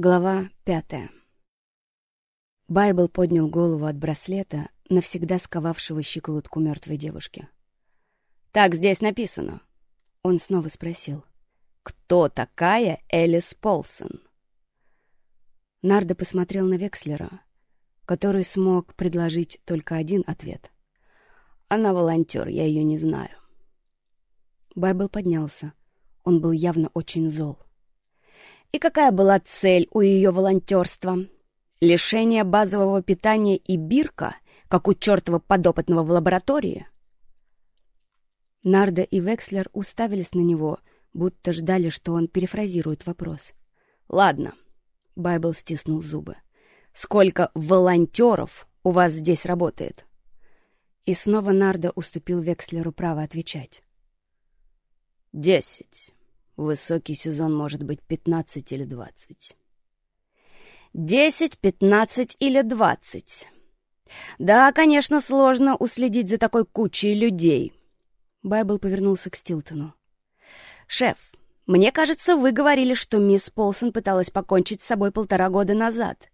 Глава пятая. Байбл поднял голову от браслета, навсегда сковавшего щиколотку мертвой девушки. «Так здесь написано». Он снова спросил. «Кто такая Элис Полсон?» Нардо посмотрел на Векслера, который смог предложить только один ответ. «Она волонтер, я ее не знаю». Байбл поднялся. Он был явно очень зол. И какая была цель у ее волонтерства? Лишение базового питания и бирка, как у чертова подопытного в лаборатории? Нарда и Векслер уставились на него, будто ждали, что он перефразирует вопрос. «Ладно», — Байбл стиснул зубы. «Сколько волонтеров у вас здесь работает?» И снова Нарда уступил Векслеру право отвечать. «Десять». Высокий сезон может быть 15 или 20. 10, 15 или 20. Да, конечно, сложно уследить за такой кучей людей. Байбл повернулся к Стилтону. «Шеф, мне кажется, вы говорили, что мисс Полсон пыталась покончить с собой полтора года назад.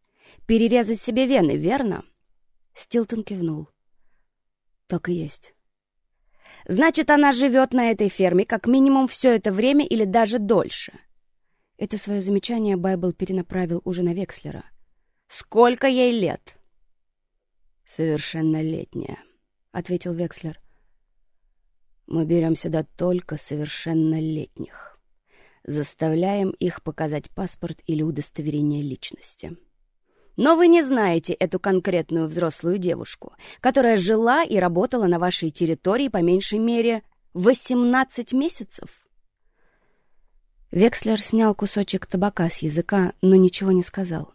Перерезать себе вены, верно?» Стилтон кивнул. «Так и есть». Значит, она живет на этой ферме как минимум все это время или даже дольше. Это свое замечание Байбл перенаправил уже на Векслера. «Сколько ей лет?» «Совершеннолетняя», — ответил Векслер. «Мы берем сюда только совершеннолетних. Заставляем их показать паспорт или удостоверение личности». Но вы не знаете эту конкретную взрослую девушку, которая жила и работала на вашей территории по меньшей мере 18 месяцев. Векслер снял кусочек табака с языка, но ничего не сказал.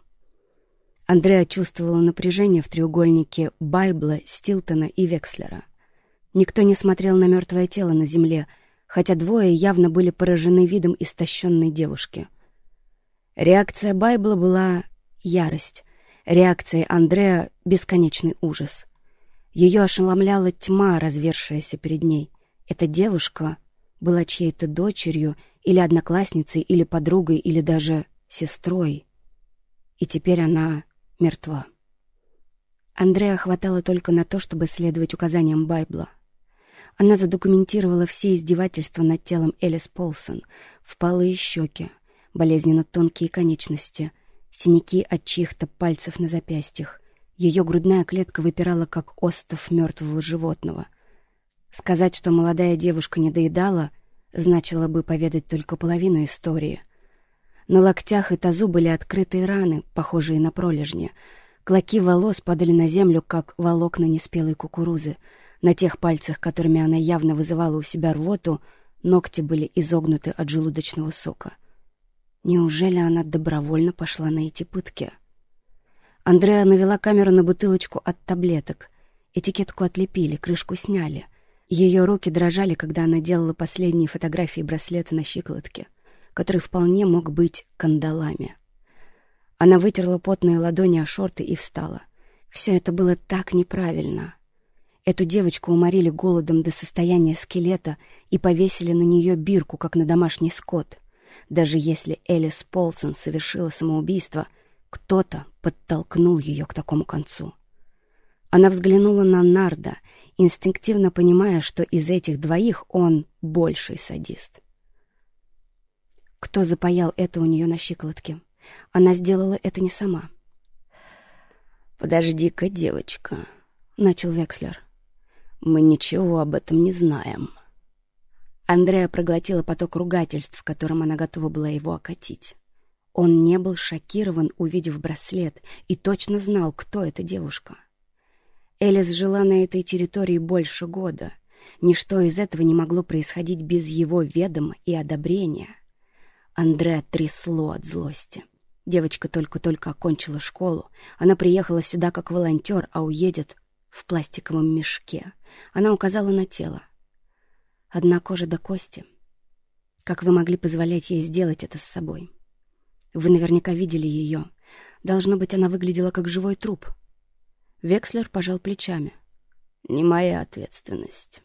Андреа чувствовала напряжение в треугольнике Байбла, Стилтона и Векслера. Никто не смотрел на мертвое тело на земле, хотя двое явно были поражены видом истощенной девушки. Реакция Байбла была ярость, Реакцией Андреа — бесконечный ужас. Ее ошеломляла тьма, развершаяся перед ней. Эта девушка была чьей-то дочерью или одноклассницей, или подругой, или даже сестрой. И теперь она мертва. Андреа хватало только на то, чтобы следовать указаниям Байбла. Она задокументировала все издевательства над телом Элис Полсон, впалые щеки, болезненно тонкие конечности, синяки от чьих-то пальцев на запястьях. Ее грудная клетка выпирала, как остов мертвого животного. Сказать, что молодая девушка не доедала, значило бы поведать только половину истории. На локтях и тазу были открытые раны, похожие на пролежни. Клоки волос падали на землю, как волокна неспелой кукурузы. На тех пальцах, которыми она явно вызывала у себя рвоту, ногти были изогнуты от желудочного сока. Неужели она добровольно пошла на эти пытки? Андреа навела камеру на бутылочку от таблеток. Этикетку отлепили, крышку сняли. Ее руки дрожали, когда она делала последние фотографии браслета на щиколотке, который вполне мог быть кандалами. Она вытерла потные ладони о шорты и встала. Все это было так неправильно. Эту девочку уморили голодом до состояния скелета и повесили на нее бирку, как на домашний скот — даже если Элис Полсон совершила самоубийство, кто-то подтолкнул ее к такому концу. Она взглянула на Нарда, инстинктивно понимая, что из этих двоих он больший садист. Кто запаял это у нее на щиколотке? Она сделала это не сама. «Подожди-ка, девочка», — начал Векслер. «Мы ничего об этом не знаем». Андреа проглотила поток ругательств, которым она готова была его окатить. Он не был шокирован, увидев браслет, и точно знал, кто эта девушка. Элис жила на этой территории больше года. Ничто из этого не могло происходить без его ведома и одобрения. Андреа трясло от злости. Девочка только-только окончила школу. Она приехала сюда как волонтер, а уедет в пластиковом мешке. Она указала на тело. Одна кожа до кости. Как вы могли позволять ей сделать это с собой? Вы наверняка видели ее. Должно быть, она выглядела как живой труп. Векслер пожал плечами. «Не моя ответственность».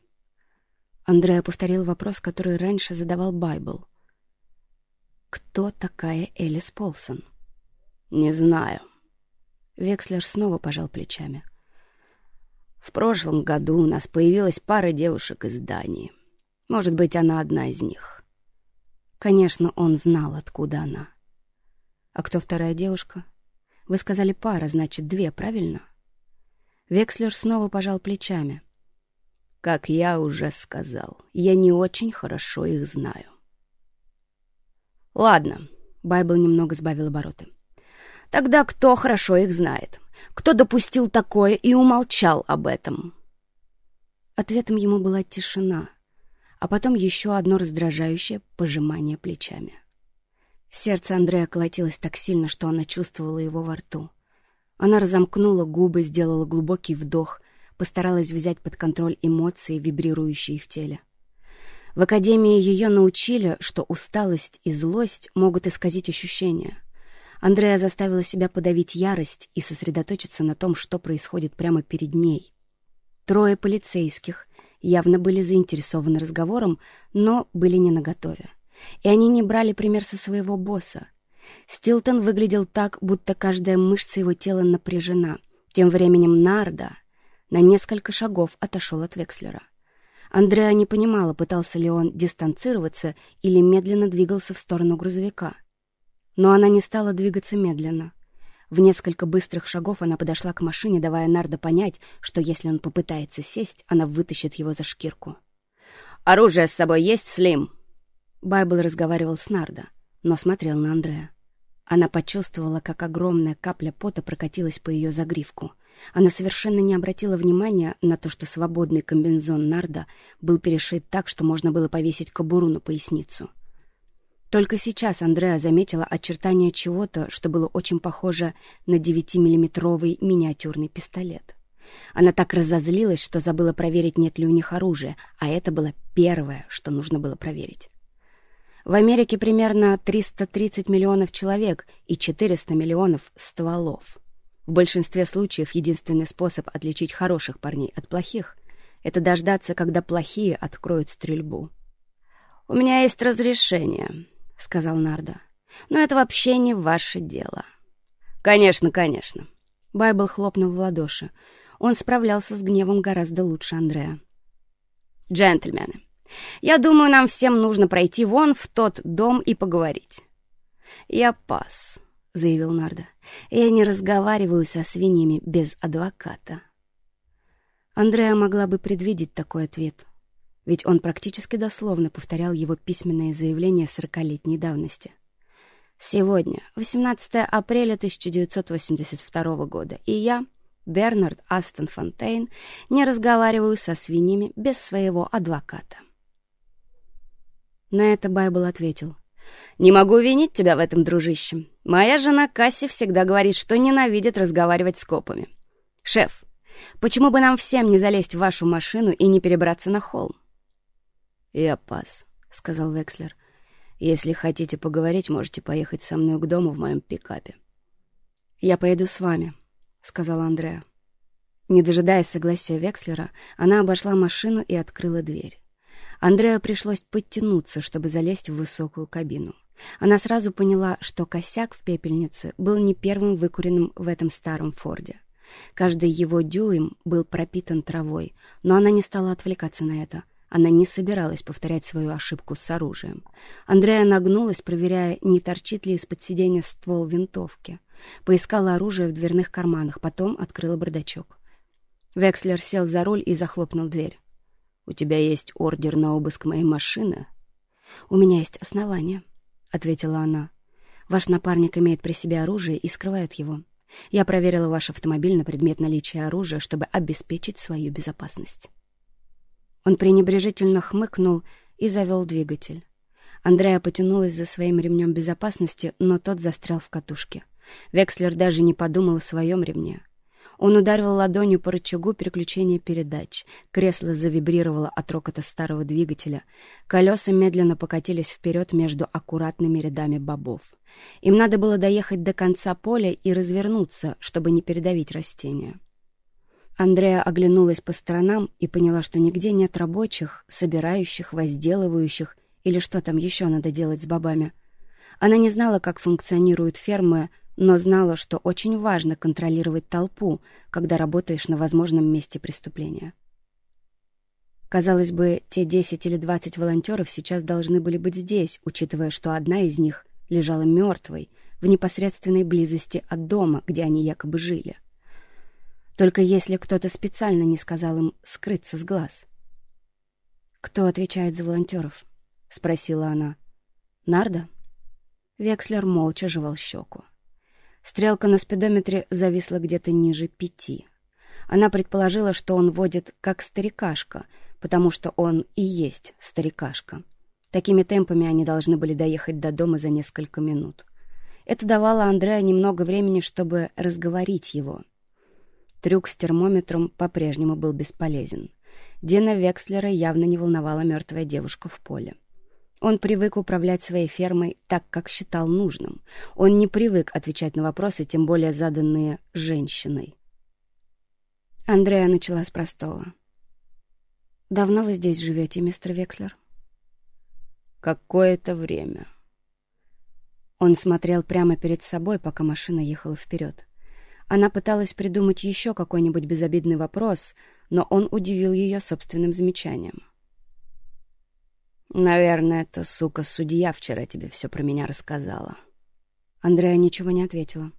Андреа повторил вопрос, который раньше задавал Байбл. «Кто такая Элис Полсон?» «Не знаю». Векслер снова пожал плечами. «В прошлом году у нас появилась пара девушек из Дании. Может быть, она одна из них». Конечно, он знал, откуда она. «А кто вторая девушка?» «Вы сказали пара, значит, две, правильно?» Векслер снова пожал плечами. «Как я уже сказал, я не очень хорошо их знаю». «Ладно», — Байбл немного сбавил обороты. «Тогда кто хорошо их знает? Кто допустил такое и умолчал об этом?» Ответом ему была тишина, а потом еще одно раздражающее пожимание плечами. Сердце Андрея колотилось так сильно, что она чувствовала его во рту. Она разомкнула губы, сделала глубокий вдох, постаралась взять под контроль эмоции, вибрирующие в теле. В академии ее научили, что усталость и злость могут исказить ощущения. Андрея заставила себя подавить ярость и сосредоточиться на том, что происходит прямо перед ней. Трое полицейских явно были заинтересованы разговором, но были не наготове. И они не брали пример со своего босса. Стилтон выглядел так, будто каждая мышца его тела напряжена. Тем временем Нарда на несколько шагов отошел от Векслера. Андреа не понимала, пытался ли он дистанцироваться или медленно двигался в сторону грузовика. Но она не стала двигаться медленно. В несколько быстрых шагов она подошла к машине, давая Нарда понять, что если он попытается сесть, она вытащит его за шкирку. «Оружие с собой есть, Слим?» Байбл разговаривал с Нарда, но смотрел на Андрея. Она почувствовала, как огромная капля пота прокатилась по ее загривку. Она совершенно не обратила внимания на то, что свободный комбинзон Нарда был перешит так, что можно было повесить кобуру на поясницу. Только сейчас Андреа заметила очертания чего-то, что было очень похоже на 9-миллиметровый миниатюрный пистолет. Она так разозлилась, что забыла проверить, нет ли у них оружия, а это было первое, что нужно было проверить. В Америке примерно 330 миллионов человек и 400 миллионов стволов. В большинстве случаев единственный способ отличить хороших парней от плохих — это дождаться, когда плохие откроют стрельбу. «У меня есть разрешение», — сказал Нарда. «Но это вообще не ваше дело». «Конечно, конечно». Байбл хлопнул в ладоши. Он справлялся с гневом гораздо лучше Андрея. «Джентльмены, я думаю, нам всем нужно пройти вон в тот дом и поговорить. Я пас, заявил Нарда. Я не разговариваю со свиньями без адвоката. Андреа могла бы предвидеть такой ответ, ведь он практически дословно повторял его письменное заявление сорокалетней давности. Сегодня, 18 апреля 1982 года, и я, Бернард Астон Фонтейн, не разговариваю со свиньями без своего адвоката. На это Байбл ответил. «Не могу винить тебя в этом, дружище. Моя жена Касси всегда говорит, что ненавидит разговаривать с копами. Шеф, почему бы нам всем не залезть в вашу машину и не перебраться на холм?» «Я пас», — сказал Векслер. «Если хотите поговорить, можете поехать со мной к дому в моем пикапе». «Я поеду с вами», — сказала Андреа. Не дожидаясь согласия Векслера, она обошла машину и открыла дверь. Андреа пришлось подтянуться, чтобы залезть в высокую кабину. Она сразу поняла, что косяк в пепельнице был не первым выкуренным в этом старом Форде. Каждый его дюйм был пропитан травой, но она не стала отвлекаться на это. Она не собиралась повторять свою ошибку с оружием. Андрея нагнулась, проверяя, не торчит ли из-под сиденья ствол винтовки. Поискала оружие в дверных карманах, потом открыла бардачок. Векслер сел за руль и захлопнул дверь. «У тебя есть ордер на обыск моей машины?» «У меня есть основания», — ответила она. «Ваш напарник имеет при себе оружие и скрывает его. Я проверила ваш автомобиль на предмет наличия оружия, чтобы обеспечить свою безопасность». Он пренебрежительно хмыкнул и завел двигатель. Андрея потянулась за своим ремнем безопасности, но тот застрял в катушке. Векслер даже не подумал о своем ремне. Он ударил ладонью по рычагу переключения передач. Кресло завибрировало от рокота старого двигателя. Колеса медленно покатились вперед между аккуратными рядами бобов. Им надо было доехать до конца поля и развернуться, чтобы не передавить растения. Андреа оглянулась по сторонам и поняла, что нигде нет рабочих, собирающих, возделывающих или что там еще надо делать с бобами. Она не знала, как функционируют фермы, но знала, что очень важно контролировать толпу, когда работаешь на возможном месте преступления. Казалось бы, те 10 или 20 волонтеров сейчас должны были быть здесь, учитывая, что одна из них лежала мертвой в непосредственной близости от дома, где они якобы жили. Только если кто-то специально не сказал им скрыться с глаз. «Кто отвечает за волонтеров?» — спросила она. «Нарда?» Векслер молча жевал щеку. Стрелка на спидометре зависла где-то ниже пяти. Она предположила, что он водит как старикашка, потому что он и есть старикашка. Такими темпами они должны были доехать до дома за несколько минут. Это давало Андреа немного времени, чтобы разговорить его. Трюк с термометром по-прежнему был бесполезен. Дина Векслера явно не волновала мертвая девушка в поле. Он привык управлять своей фермой так, как считал нужным. Он не привык отвечать на вопросы, тем более заданные женщиной. Андрея начала с простого. «Давно вы здесь живете, мистер Векслер?» «Какое-то время». Он смотрел прямо перед собой, пока машина ехала вперед. Она пыталась придумать еще какой-нибудь безобидный вопрос, но он удивил ее собственным замечанием. Наверное, эта сука-судья вчера тебе все про меня рассказала. Андрея ничего не ответила.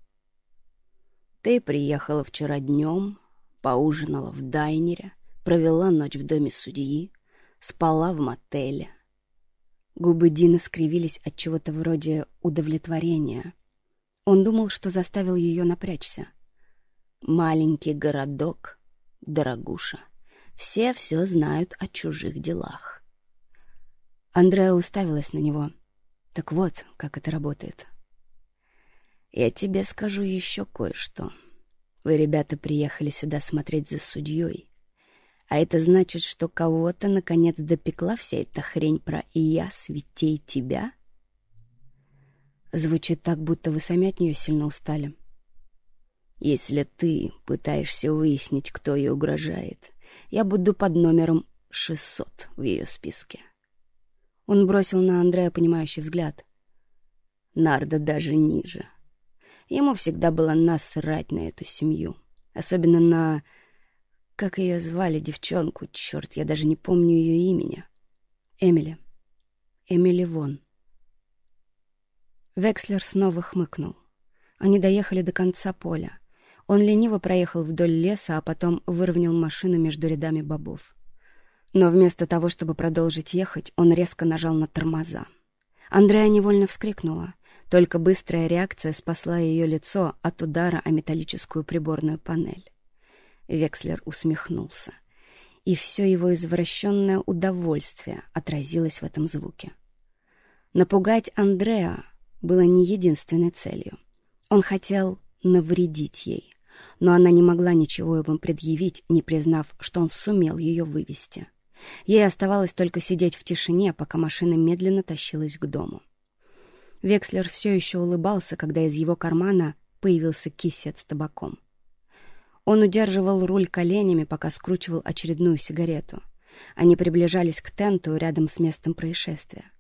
Ты приехала вчера днем, поужинала в дайнере, провела ночь в доме судьи, спала в мотеле. Губы Дины скривились от чего-то вроде удовлетворения. Он думал, что заставил ее напрячься. Маленький городок, дорогуша. Все все знают о чужих делах. Андреа уставилась на него. Так вот, как это работает. «Я тебе скажу еще кое-что. Вы, ребята, приехали сюда смотреть за судьей. А это значит, что кого-то, наконец, допекла вся эта хрень про «и я святей тебя»?» Звучит так, будто вы сами от нее сильно устали. Если ты пытаешься выяснить, кто ей угрожает, я буду под номером 600 в ее списке. Он бросил на Андрея понимающий взгляд. Нарда даже ниже. Ему всегда было насрать на эту семью. Особенно на... Как ее звали, девчонку? Черт, я даже не помню ее имени. Эмили. Эмили Вон. Векслер снова хмыкнул. Они доехали до конца поля. Он лениво проехал вдоль леса, а потом выровнял машину между рядами бобов. Но вместо того, чтобы продолжить ехать, он резко нажал на тормоза. Андрея невольно вскрикнула. Только быстрая реакция спасла ее лицо от удара о металлическую приборную панель. Векслер усмехнулся. И все его извращенное удовольствие отразилось в этом звуке. Напугать Андреа было не единственной целью. Он хотел навредить ей, но она не могла ничего ему предъявить, не признав, что он сумел ее вывести. Ей оставалось только сидеть в тишине, пока машина медленно тащилась к дому. Векслер все еще улыбался, когда из его кармана появился кисет с табаком. Он удерживал руль коленями, пока скручивал очередную сигарету. Они приближались к тенту рядом с местом происшествия.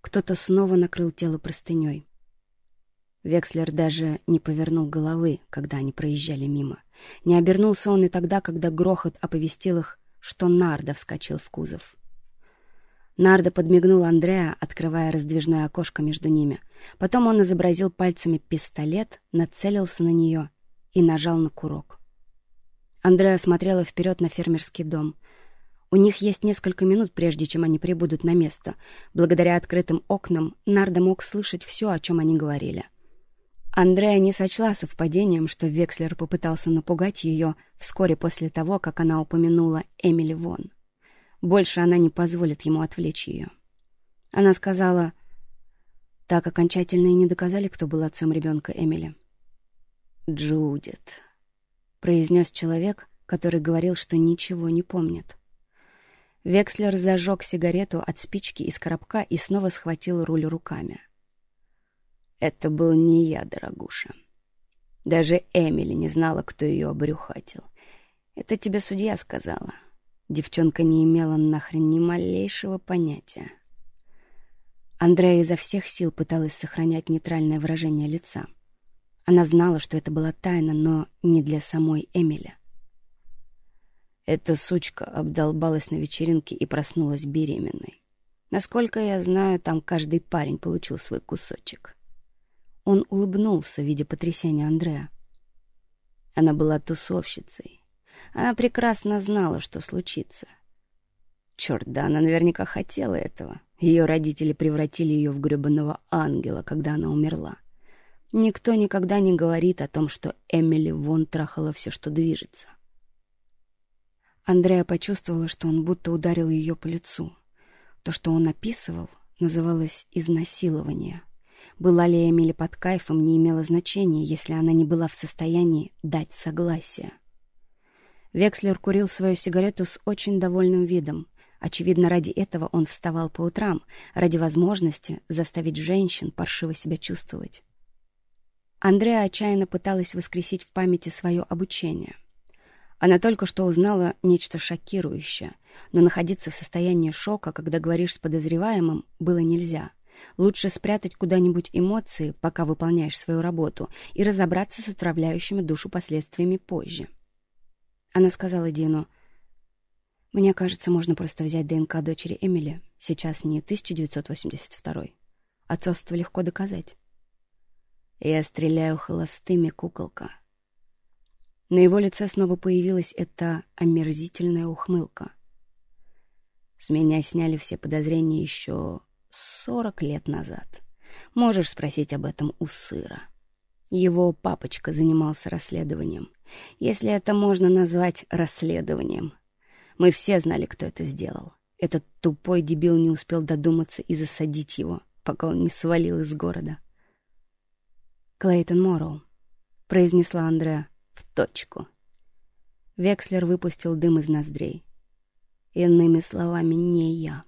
Кто-то снова накрыл тело простыней. Векслер даже не повернул головы, когда они проезжали мимо. Не обернулся он и тогда, когда грохот оповестил их что Нарда вскочил в кузов. Нарда подмигнул Андреа, открывая раздвижное окошко между ними. Потом он изобразил пальцами пистолет, нацелился на нее и нажал на курок. Андреа смотрела вперед на фермерский дом. У них есть несколько минут, прежде чем они прибудут на место. Благодаря открытым окнам Нарда мог слышать все, о чем они говорили. Андрея не сочла совпадением, что Векслер попытался напугать ее вскоре после того, как она упомянула Эмили Вон. Больше она не позволит ему отвлечь ее. Она сказала, так окончательно и не доказали, кто был отцом ребенка Эмили. «Джудит», — произнес человек, который говорил, что ничего не помнит. Векслер зажег сигарету от спички из коробка и снова схватил руль руками. — это был не я, дорогуша. Даже Эмили не знала, кто ее обрюхатил. Это тебе судья сказала. Девчонка не имела нахрен ни малейшего понятия. Андрея изо всех сил пыталась сохранять нейтральное выражение лица. Она знала, что это была тайна, но не для самой Эмили. Эта сучка обдолбалась на вечеринке и проснулась беременной. Насколько я знаю, там каждый парень получил свой кусочек. Он улыбнулся, видя потрясение Андрея. Она была тусовщицей. Она прекрасно знала, что случится. Черт, да она наверняка хотела этого. Ее родители превратили ее в гребаного ангела, когда она умерла. Никто никогда не говорит о том, что Эмили вон трахала все, что движется. Андрея почувствовала, что он будто ударил ее по лицу. То, что он описывал, называлось «изнасилование». Была ли Эмили под кайфом, не имело значения, если она не была в состоянии дать согласие. Векслер курил свою сигарету с очень довольным видом. Очевидно, ради этого он вставал по утрам, ради возможности заставить женщин паршиво себя чувствовать. Андреа отчаянно пыталась воскресить в памяти свое обучение. Она только что узнала нечто шокирующее, но находиться в состоянии шока, когда говоришь с подозреваемым, было нельзя — Лучше спрятать куда-нибудь эмоции, пока выполняешь свою работу, и разобраться с отравляющими душу последствиями позже. Она сказала Дину, «Мне кажется, можно просто взять ДНК дочери Эмили. Сейчас не 1982 Отцовство легко доказать». «Я стреляю холостыми, куколка». На его лице снова появилась эта омерзительная ухмылка. С меня сняли все подозрения еще Сорок лет назад. Можешь спросить об этом у сыра. Его папочка занимался расследованием. Если это можно назвать расследованием. Мы все знали, кто это сделал. Этот тупой дебил не успел додуматься и засадить его, пока он не свалил из города. «Клейтон Морроу», — произнесла Андреа в точку. Векслер выпустил дым из ноздрей. Иными словами, не я.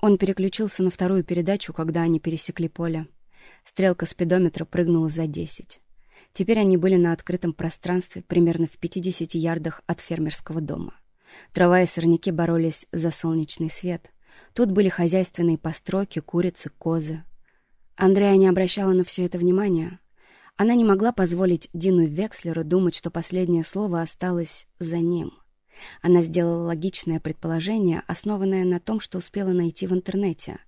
Он переключился на вторую передачу, когда они пересекли поле. Стрелка спидометра прыгнула за десять. Теперь они были на открытом пространстве, примерно в 50 ярдах от фермерского дома. Трава и сорняки боролись за солнечный свет. Тут были хозяйственные постройки, курицы, козы. Андрея не обращала на все это внимания. Она не могла позволить Дину Векслеру думать, что последнее слово осталось за ним — она сделала логичное предположение, основанное на том, что успела найти в интернете.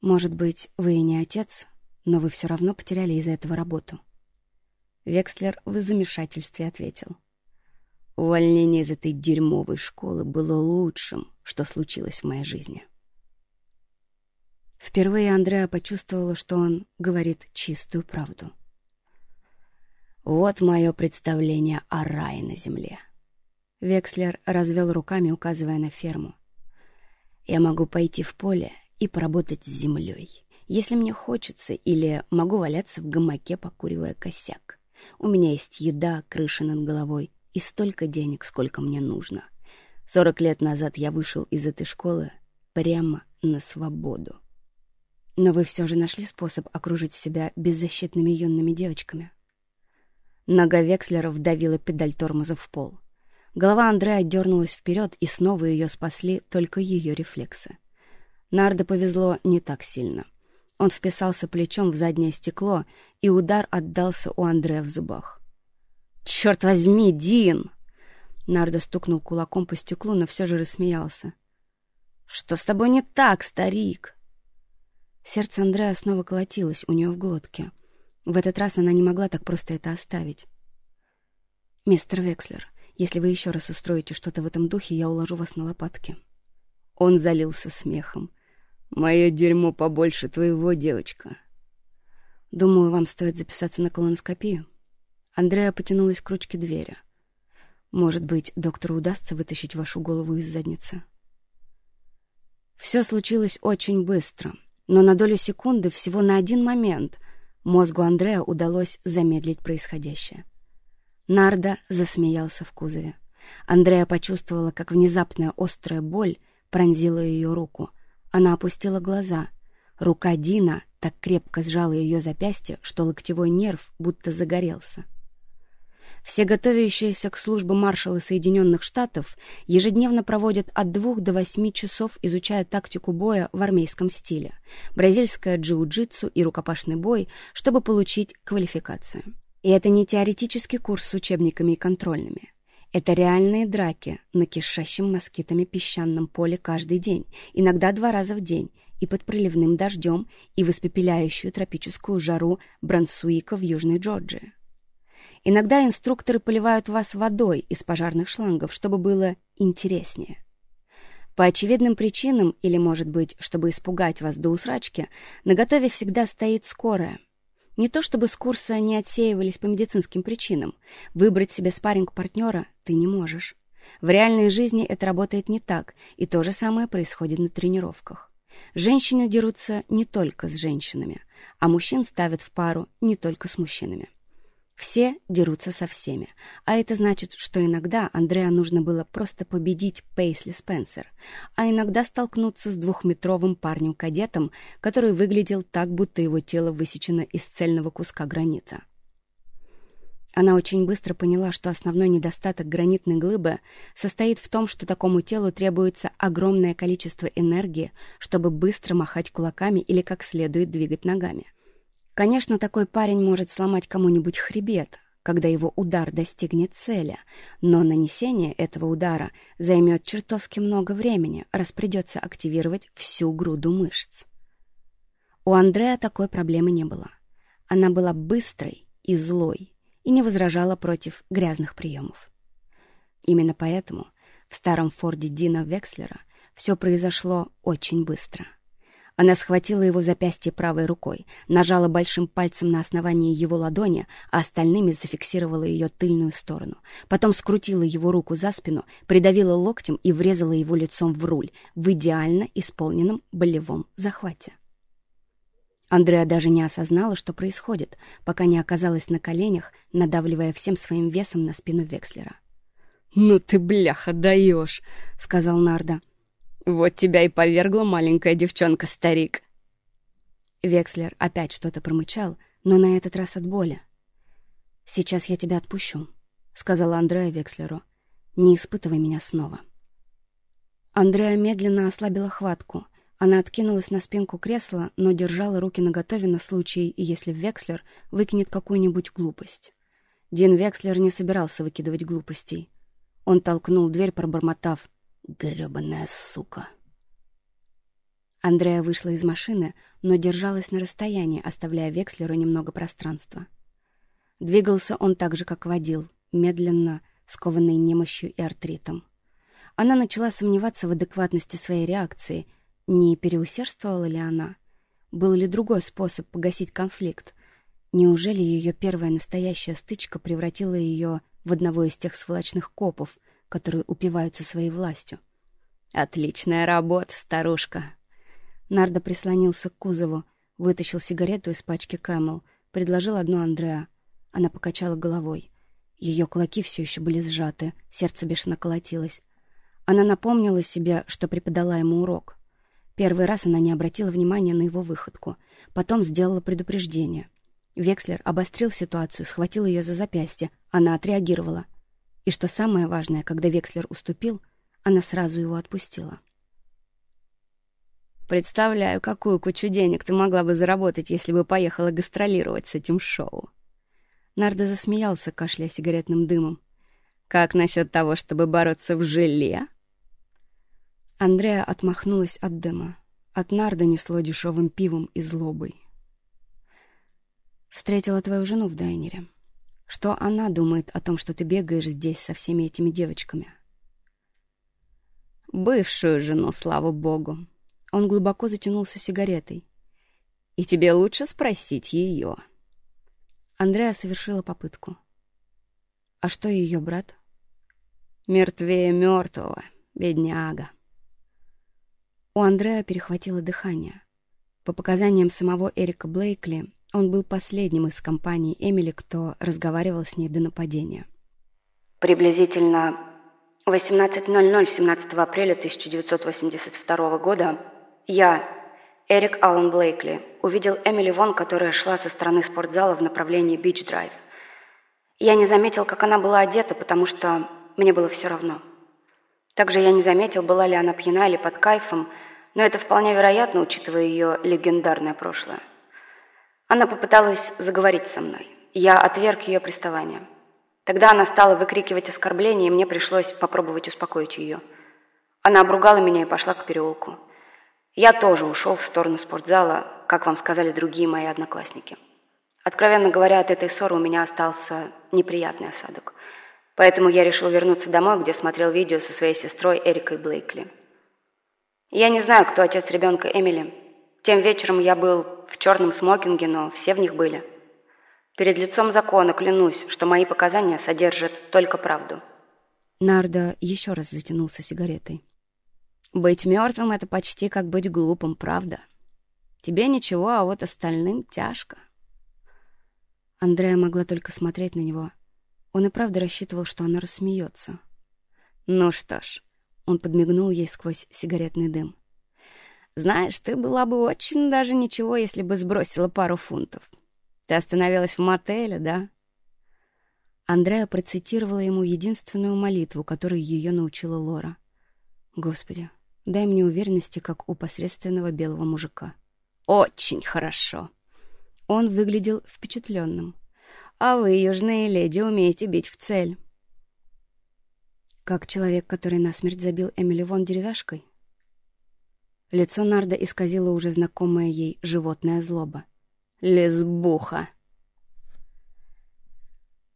«Может быть, вы и не отец, но вы все равно потеряли из-за этого работу». Векслер в замешательстве ответил. «Увольнение из этой дерьмовой школы было лучшим, что случилось в моей жизни». Впервые Андреа почувствовала, что он говорит чистую правду. «Вот мое представление о рае на земле», Векслер развел руками, указывая на ферму. «Я могу пойти в поле и поработать с землей, если мне хочется, или могу валяться в гамаке, покуривая косяк. У меня есть еда, крыша над головой и столько денег, сколько мне нужно. Сорок лет назад я вышел из этой школы прямо на свободу. Но вы все же нашли способ окружить себя беззащитными юными девочками. Нога Векслера вдавила педаль тормоза в пол. Голова Андрея дернулась вперед, и снова ее спасли только ее рефлексы. Нарда повезло не так сильно. Он вписался плечом в заднее стекло, и удар отдался у Андрея в зубах. «Черт возьми, Дин!» Нарда стукнул кулаком по стеклу, но все же рассмеялся. «Что с тобой не так, старик?» Сердце Андрея снова колотилось у нее в глотке. В этот раз она не могла так просто это оставить. «Мистер Векслер, если вы еще раз устроите что-то в этом духе, я уложу вас на лопатки». Он залился смехом. «Мое дерьмо побольше твоего, девочка». «Думаю, вам стоит записаться на колоноскопию». Андреа потянулась к ручке двери. «Может быть, доктору удастся вытащить вашу голову из задницы?» Все случилось очень быстро, но на долю секунды, всего на один момент, мозгу Андреа удалось замедлить происходящее. Нарда засмеялся в кузове. Андрея почувствовала, как внезапная острая боль пронзила ее руку. Она опустила глаза. Рука Дина так крепко сжала ее запястье, что локтевой нерв будто загорелся. Все готовящиеся к службе маршалы Соединенных Штатов ежедневно проводят от двух до восьми часов, изучая тактику боя в армейском стиле, бразильское джиу-джитсу и рукопашный бой, чтобы получить квалификацию. И это не теоретический курс с учебниками и контрольными. Это реальные драки на кишащем москитами песчаном поле каждый день, иногда два раза в день, и под проливным дождем, и в испепеляющую тропическую жару Брансуика в Южной Джорджии. Иногда инструкторы поливают вас водой из пожарных шлангов, чтобы было интереснее. По очевидным причинам, или, может быть, чтобы испугать вас до усрачки, наготове всегда стоит скорая. Не то чтобы с курса не отсеивались по медицинским причинам. Выбрать себе спарринг-партнера ты не можешь. В реальной жизни это работает не так, и то же самое происходит на тренировках. Женщины дерутся не только с женщинами, а мужчин ставят в пару не только с мужчинами. Все дерутся со всеми, а это значит, что иногда Андреа нужно было просто победить Пейсли Спенсер, а иногда столкнуться с двухметровым парнем-кадетом, который выглядел так, будто его тело высечено из цельного куска гранита. Она очень быстро поняла, что основной недостаток гранитной глыбы состоит в том, что такому телу требуется огромное количество энергии, чтобы быстро махать кулаками или как следует двигать ногами. Конечно, такой парень может сломать кому-нибудь хребет, когда его удар достигнет цели, но нанесение этого удара займет чертовски много времени, раз придется активировать всю груду мышц. У Андрея такой проблемы не было. Она была быстрой и злой и не возражала против грязных приемов. Именно поэтому в старом Форде Дина Векслера все произошло очень быстро. Она схватила его запястье правой рукой, нажала большим пальцем на основании его ладони, а остальными зафиксировала ее тыльную сторону. Потом скрутила его руку за спину, придавила локтем и врезала его лицом в руль в идеально исполненном болевом захвате. Андреа даже не осознала, что происходит, пока не оказалась на коленях, надавливая всем своим весом на спину Векслера. «Ну ты, бляха, даешь!» — сказал Нарда. Вот тебя и повергла маленькая девчонка-старик. Векслер опять что-то промычал, но на этот раз от боли. «Сейчас я тебя отпущу», — сказала Андреа Векслеру. «Не испытывай меня снова». Андреа медленно ослабила хватку. Она откинулась на спинку кресла, но держала руки наготове на случай, если Векслер выкинет какую-нибудь глупость. Дин Векслер не собирался выкидывать глупостей. Он толкнул дверь, пробормотав Грёбаная сука. Андрея вышла из машины, но держалась на расстоянии, оставляя Векслеру немного пространства. Двигался он так же, как водил, медленно, скованный немощью и артритом. Она начала сомневаться в адекватности своей реакции. Не переусердствовала ли она? Был ли другой способ погасить конфликт? Неужели ее первая настоящая стычка превратила ее в одного из тех сволочных копов, которые упиваются своей властью. «Отличная работа, старушка!» Нардо прислонился к кузову, вытащил сигарету из пачки Кэмел, предложил одну Андреа. Она покачала головой. Ее кулаки все еще были сжаты, сердце бешено колотилось. Она напомнила себе, что преподала ему урок. Первый раз она не обратила внимания на его выходку, потом сделала предупреждение. Векслер обострил ситуацию, схватил ее за запястье, она отреагировала — и что самое важное, когда Векслер уступил, она сразу его отпустила. «Представляю, какую кучу денег ты могла бы заработать, если бы поехала гастролировать с этим шоу». Нарда засмеялся, кашляя сигаретным дымом. «Как насчет того, чтобы бороться в желе?» Андреа отмахнулась от дыма. От Нарда несло дешевым пивом и злобой. «Встретила твою жену в дайнере», что она думает о том, что ты бегаешь здесь со всеми этими девочками? Бывшую жену, слава богу. Он глубоко затянулся сигаретой. И тебе лучше спросить ее. Андреа совершила попытку. А что ее брат? Мертвее мертвого, бедняга. У Андреа перехватило дыхание. По показаниям самого Эрика Блейкли, он был последним из компании Эмили, кто разговаривал с ней до нападения. Приблизительно 18.00 17 апреля 1982 года я, Эрик Аллен Блейкли, увидел Эмили Вон, которая шла со стороны спортзала в направлении Бич-Драйв. Я не заметил, как она была одета, потому что мне было все равно. Также я не заметил, была ли она пьяна или под кайфом, но это вполне вероятно, учитывая ее легендарное прошлое. Она попыталась заговорить со мной. Я отверг ее приставание. Тогда она стала выкрикивать оскорбления, и мне пришлось попробовать успокоить ее. Она обругала меня и пошла к переулку. Я тоже ушел в сторону спортзала, как вам сказали другие мои одноклассники. Откровенно говоря, от этой ссоры у меня остался неприятный осадок. Поэтому я решил вернуться домой, где смотрел видео со своей сестрой Эрикой Блейкли. Я не знаю, кто отец ребенка Эмили. Тем вечером я был в черном смокинге, но все в них были. Перед лицом закона клянусь, что мои показания содержат только правду. Нарда еще раз затянулся сигаретой. Быть мертвым — это почти как быть глупым, правда? Тебе ничего, а вот остальным тяжко. Андрея могла только смотреть на него. Он и правда рассчитывал, что она рассмеется. Ну что ж, он подмигнул ей сквозь сигаретный дым. «Знаешь, ты была бы очень даже ничего, если бы сбросила пару фунтов. Ты остановилась в мотеле, да?» Андреа процитировала ему единственную молитву, которую ее научила Лора. «Господи, дай мне уверенности, как у посредственного белого мужика». «Очень хорошо!» Он выглядел впечатленным. «А вы, южные леди, умеете бить в цель». Как человек, который насмерть забил Эмили Вон деревяшкой? Лицо Нарда исказило уже знакомая ей животная злоба. «Лесбуха!»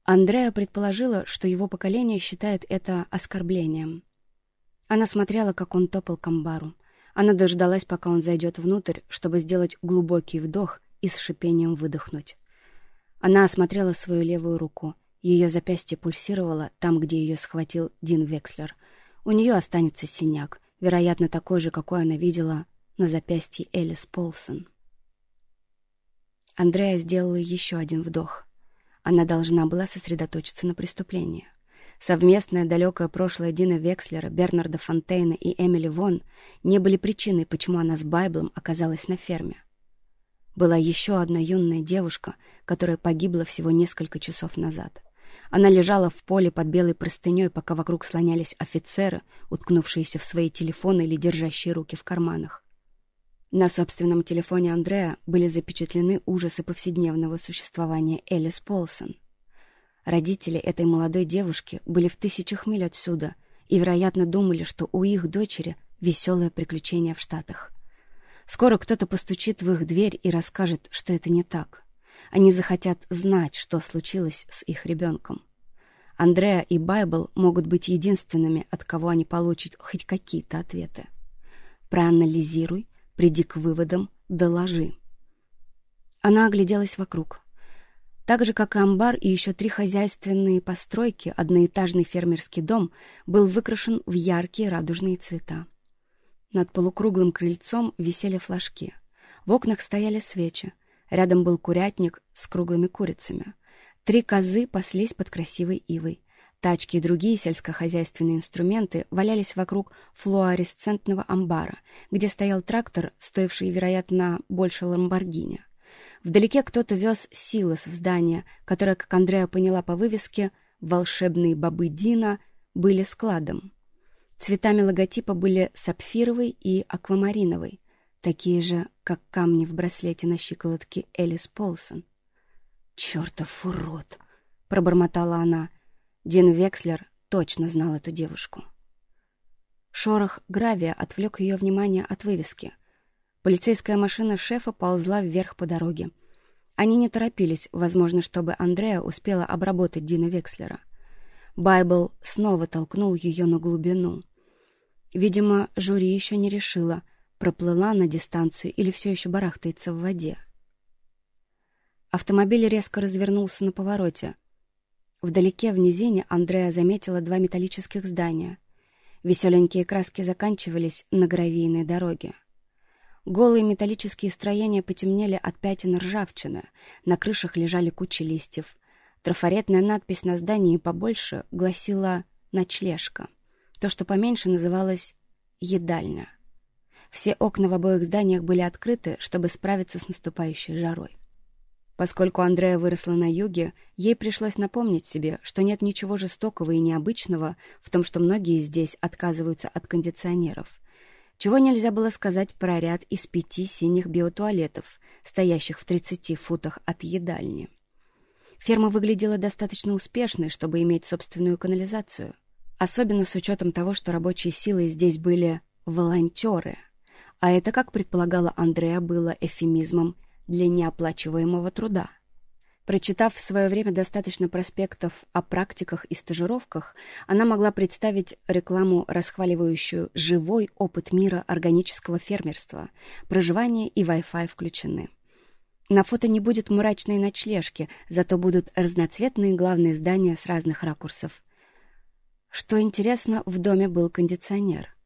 Андреа предположила, что его поколение считает это оскорблением. Она смотрела, как он топал к амбару. Она дождалась, пока он зайдет внутрь, чтобы сделать глубокий вдох и с шипением выдохнуть. Она осмотрела свою левую руку. Ее запястье пульсировало там, где ее схватил Дин Векслер. У нее останется синяк, вероятно, такой же, какой она видела на запястье Элис Полсон. Андрея сделала еще один вдох. Она должна была сосредоточиться на преступлении. Совместное далекое прошлое Дина Векслера, Бернарда Фонтейна и Эмили Вон не были причиной, почему она с Байблом оказалась на ферме. Была еще одна юная девушка, которая погибла всего несколько часов назад — она лежала в поле под белой простыней, пока вокруг слонялись офицеры, уткнувшиеся в свои телефоны или держащие руки в карманах. На собственном телефоне Андрея были запечатлены ужасы повседневного существования Элис Полсон. Родители этой молодой девушки были в тысячах миль отсюда и, вероятно, думали, что у их дочери веселое приключение в Штатах. Скоро кто-то постучит в их дверь и расскажет, что это не так. Они захотят знать, что случилось с их ребенком. Андреа и Байбл могут быть единственными, от кого они получат хоть какие-то ответы. Проанализируй, приди к выводам, доложи. Она огляделась вокруг. Так же, как и амбар и еще три хозяйственные постройки, одноэтажный фермерский дом был выкрашен в яркие радужные цвета. Над полукруглым крыльцом висели флажки. В окнах стояли свечи. Рядом был курятник с круглыми курицами. Три козы паслись под красивой ивой. Тачки и другие сельскохозяйственные инструменты валялись вокруг флуоресцентного амбара, где стоял трактор, стоивший, вероятно, больше ламборгини. Вдалеке кто-то вез силос в здание, которое, как Андреа поняла по вывеске, «Волшебные бобы Дина» были складом. Цветами логотипа были сапфировый и аквамариновый, такие же, как камни в браслете на щиколотке Элис Полсон. «Чертов урод!» — пробормотала она. Дин Векслер точно знал эту девушку. Шорох гравия отвлек ее внимание от вывески. Полицейская машина шефа ползла вверх по дороге. Они не торопились, возможно, чтобы Андреа успела обработать Дина Векслера. Байбл снова толкнул ее на глубину. Видимо, жюри еще не решила, проплыла на дистанцию или все еще барахтается в воде. Автомобиль резко развернулся на повороте. Вдалеке, в низине, Андреа заметила два металлических здания. Веселенькие краски заканчивались на гравийной дороге. Голые металлические строения потемнели от пятен ржавчины, на крышах лежали кучи листьев. Трафаретная надпись на здании побольше гласила «Ночлежка». То, что поменьше, называлось «Едальня». Все окна в обоих зданиях были открыты, чтобы справиться с наступающей жарой. Поскольку Андрея выросла на юге, ей пришлось напомнить себе, что нет ничего жестокого и необычного в том, что многие здесь отказываются от кондиционеров. Чего нельзя было сказать про ряд из пяти синих биотуалетов, стоящих в 30 футах от едальни. Ферма выглядела достаточно успешной, чтобы иметь собственную канализацию. Особенно с учетом того, что рабочие силы здесь были волонтеры. А это, как предполагала Андреа, было эфемизмом для неоплачиваемого труда. Прочитав в свое время достаточно проспектов о практиках и стажировках, она могла представить рекламу, расхваливающую живой опыт мира органического фермерства, проживание и Wi-Fi включены. На фото не будет мрачной ночлежки, зато будут разноцветные главные здания с разных ракурсов. Что интересно, в доме был кондиционер —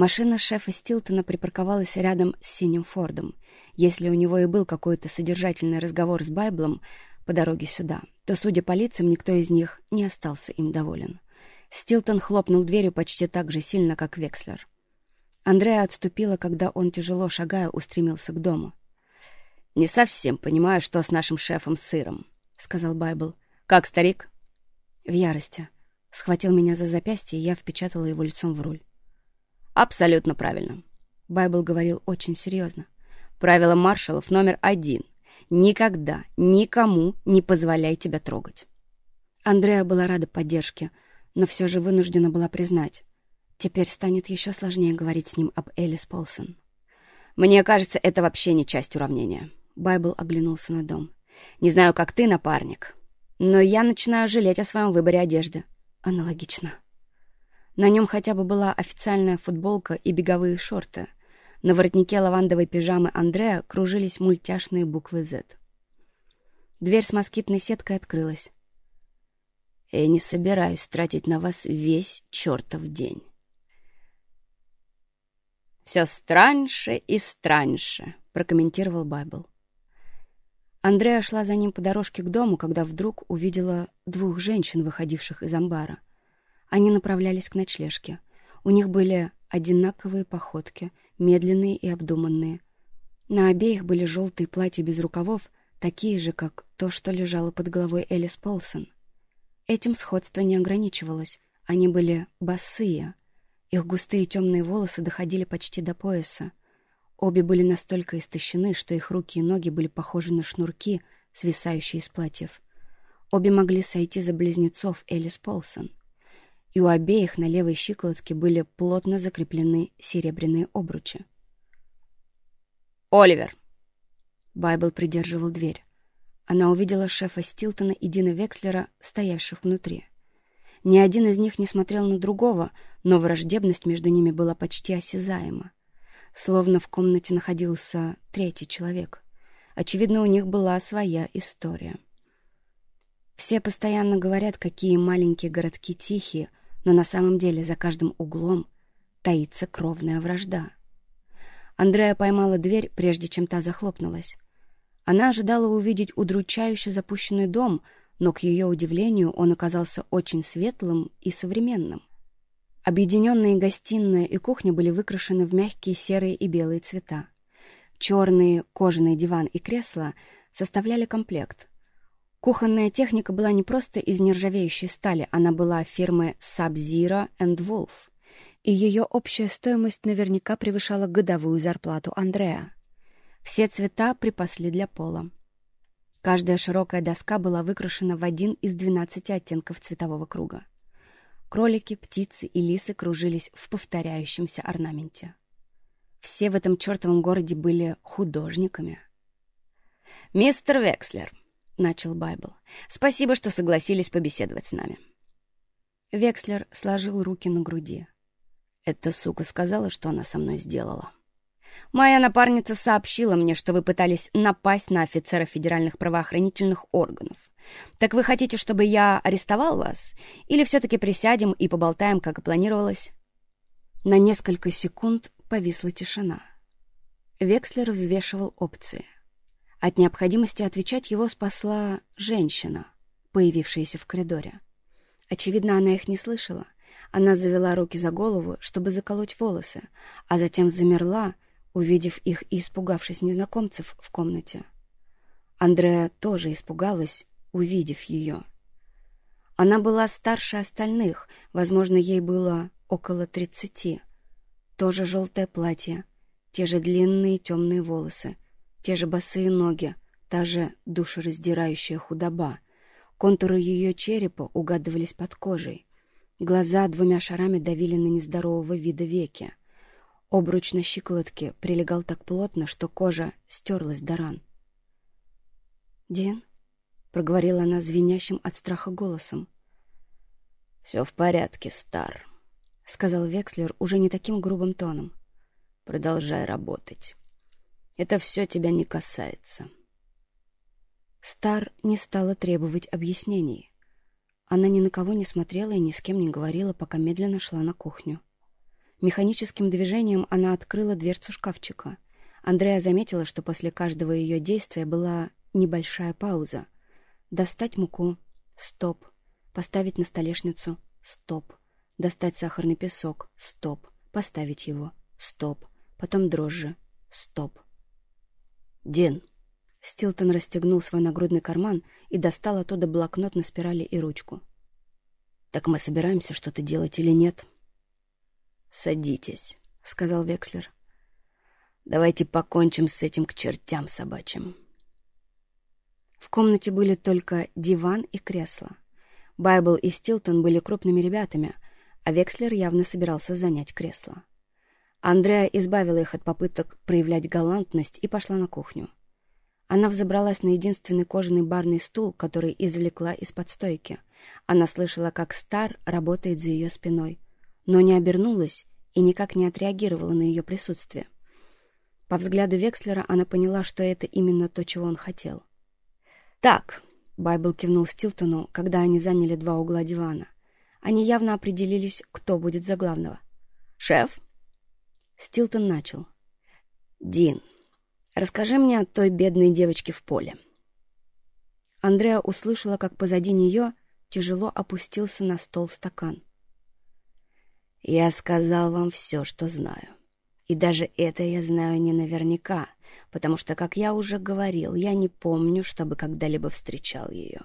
Машина шефа Стилтона припарковалась рядом с синим Фордом. Если у него и был какой-то содержательный разговор с Байблом по дороге сюда, то, судя по лицам, никто из них не остался им доволен. Стилтон хлопнул дверью почти так же сильно, как Векслер. Андрея отступила, когда он, тяжело шагая, устремился к дому. «Не совсем понимаю, что с нашим шефом Сыром», — сказал Байбл. «Как старик?» В ярости. Схватил меня за запястье, и я впечатала его лицом в руль. Абсолютно правильно. Байбл говорил очень серьезно. Правило маршалов номер один. Никогда никому не позволяй тебя трогать. Андреа была рада поддержке, но все же вынуждена была признать. Теперь станет еще сложнее говорить с ним об Элис Полсон. «Мне кажется, это вообще не часть уравнения». Байбл оглянулся на дом. «Не знаю, как ты, напарник, но я начинаю жалеть о своем выборе одежды». Аналогично. На нем хотя бы была официальная футболка и беговые шорты. На воротнике лавандовой пижамы Андрея кружились мультяшные буквы «Z». Дверь с москитной сеткой открылась. «Я не собираюсь тратить на вас весь чертов день». «Все страньше и страньше», — прокомментировал Байбл. Андрея шла за ним по дорожке к дому, когда вдруг увидела двух женщин, выходивших из амбара — они направлялись к ночлежке. У них были одинаковые походки, медленные и обдуманные. На обеих были желтые платья без рукавов, такие же, как то, что лежало под головой Элис Полсон. Этим сходство не ограничивалось. Они были босые. Их густые темные волосы доходили почти до пояса. Обе были настолько истощены, что их руки и ноги были похожи на шнурки, свисающие из платьев. Обе могли сойти за близнецов Элис Полсон и у обеих на левой щиколотке были плотно закреплены серебряные обручи. «Оливер!» Байбл придерживал дверь. Она увидела шефа Стилтона и Дина Векслера, стоящих внутри. Ни один из них не смотрел на другого, но враждебность между ними была почти осязаема. Словно в комнате находился третий человек. Очевидно, у них была своя история. Все постоянно говорят, какие маленькие городки тихие — но на самом деле за каждым углом таится кровная вражда. Андрея поймала дверь, прежде чем та захлопнулась. Она ожидала увидеть удручающе запущенный дом, но, к ее удивлению, он оказался очень светлым и современным. Объединенные гостиная и кухня были выкрашены в мягкие серые и белые цвета. Черные кожаный диван и кресло составляли комплект. Кухонная техника была не просто из нержавеющей стали, она была фирмы Sub-Zero and Wolf, и ее общая стоимость наверняка превышала годовую зарплату Андрея. Все цвета припасли для пола. Каждая широкая доска была выкрашена в один из двенадцати оттенков цветового круга. Кролики, птицы и лисы кружились в повторяющемся орнаменте. Все в этом чертовом городе были художниками. «Мистер Векслер», начал Байбл. «Спасибо, что согласились побеседовать с нами». Векслер сложил руки на груди. «Эта сука сказала, что она со мной сделала». «Моя напарница сообщила мне, что вы пытались напасть на офицера федеральных правоохранительных органов. Так вы хотите, чтобы я арестовал вас? Или все-таки присядем и поболтаем, как и планировалось?» На несколько секунд повисла тишина. Векслер взвешивал опции — от необходимости отвечать его спасла женщина, появившаяся в коридоре. Очевидно, она их не слышала. Она завела руки за голову, чтобы заколоть волосы, а затем замерла, увидев их и испугавшись незнакомцев в комнате. Андреа тоже испугалась, увидев ее. Она была старше остальных, возможно, ей было около тридцати. Тоже желтое платье, те же длинные темные волосы, те же босые ноги, та же душераздирающая худоба. Контуры ее черепа угадывались под кожей. Глаза двумя шарами давили на нездорового вида веки. Обруч на щиколотке прилегал так плотно, что кожа стерлась до ран. «Дин?» — проговорила она звенящим от страха голосом. «Все в порядке, Стар», — сказал Векслер уже не таким грубым тоном. «Продолжай работать. Это все тебя не касается». Стар не стала требовать объяснений. Она ни на кого не смотрела и ни с кем не говорила, пока медленно шла на кухню. Механическим движением она открыла дверцу шкафчика. Андрея заметила, что после каждого ее действия была небольшая пауза. Достать муку. Стоп. Поставить на столешницу. Стоп. Достать сахарный песок. Стоп. Поставить его. Стоп. Потом дрожжи. Стоп. «Дин!» Стилтон расстегнул свой нагрудный карман и достал оттуда блокнот на спирали и ручку. «Так мы собираемся что-то делать или нет?» «Садитесь», — сказал Векслер. «Давайте покончим с этим к чертям собачьим». В комнате были только диван и кресло. Байбл и Стилтон были крупными ребятами, а Векслер явно собирался занять кресло. Андреа избавила их от попыток проявлять галантность и пошла на кухню. Она взобралась на единственный кожаный барный стул, который извлекла из-под стойки. Она слышала, как Стар работает за ее спиной, но не обернулась и никак не отреагировала на ее присутствие. По взгляду Векслера она поняла, что это именно то, чего он хотел. «Так», — Байбл кивнул Стилтону, когда они заняли два угла дивана. Они явно определились, кто будет за главного. «Шеф?» Стилтон начал. «Дин, расскажи мне о той бедной девочке в поле». Андреа услышала, как позади нее тяжело опустился на стол стакан. «Я сказал вам все, что знаю. И даже это я знаю не наверняка, потому что, как я уже говорил, я не помню, чтобы когда-либо встречал ее.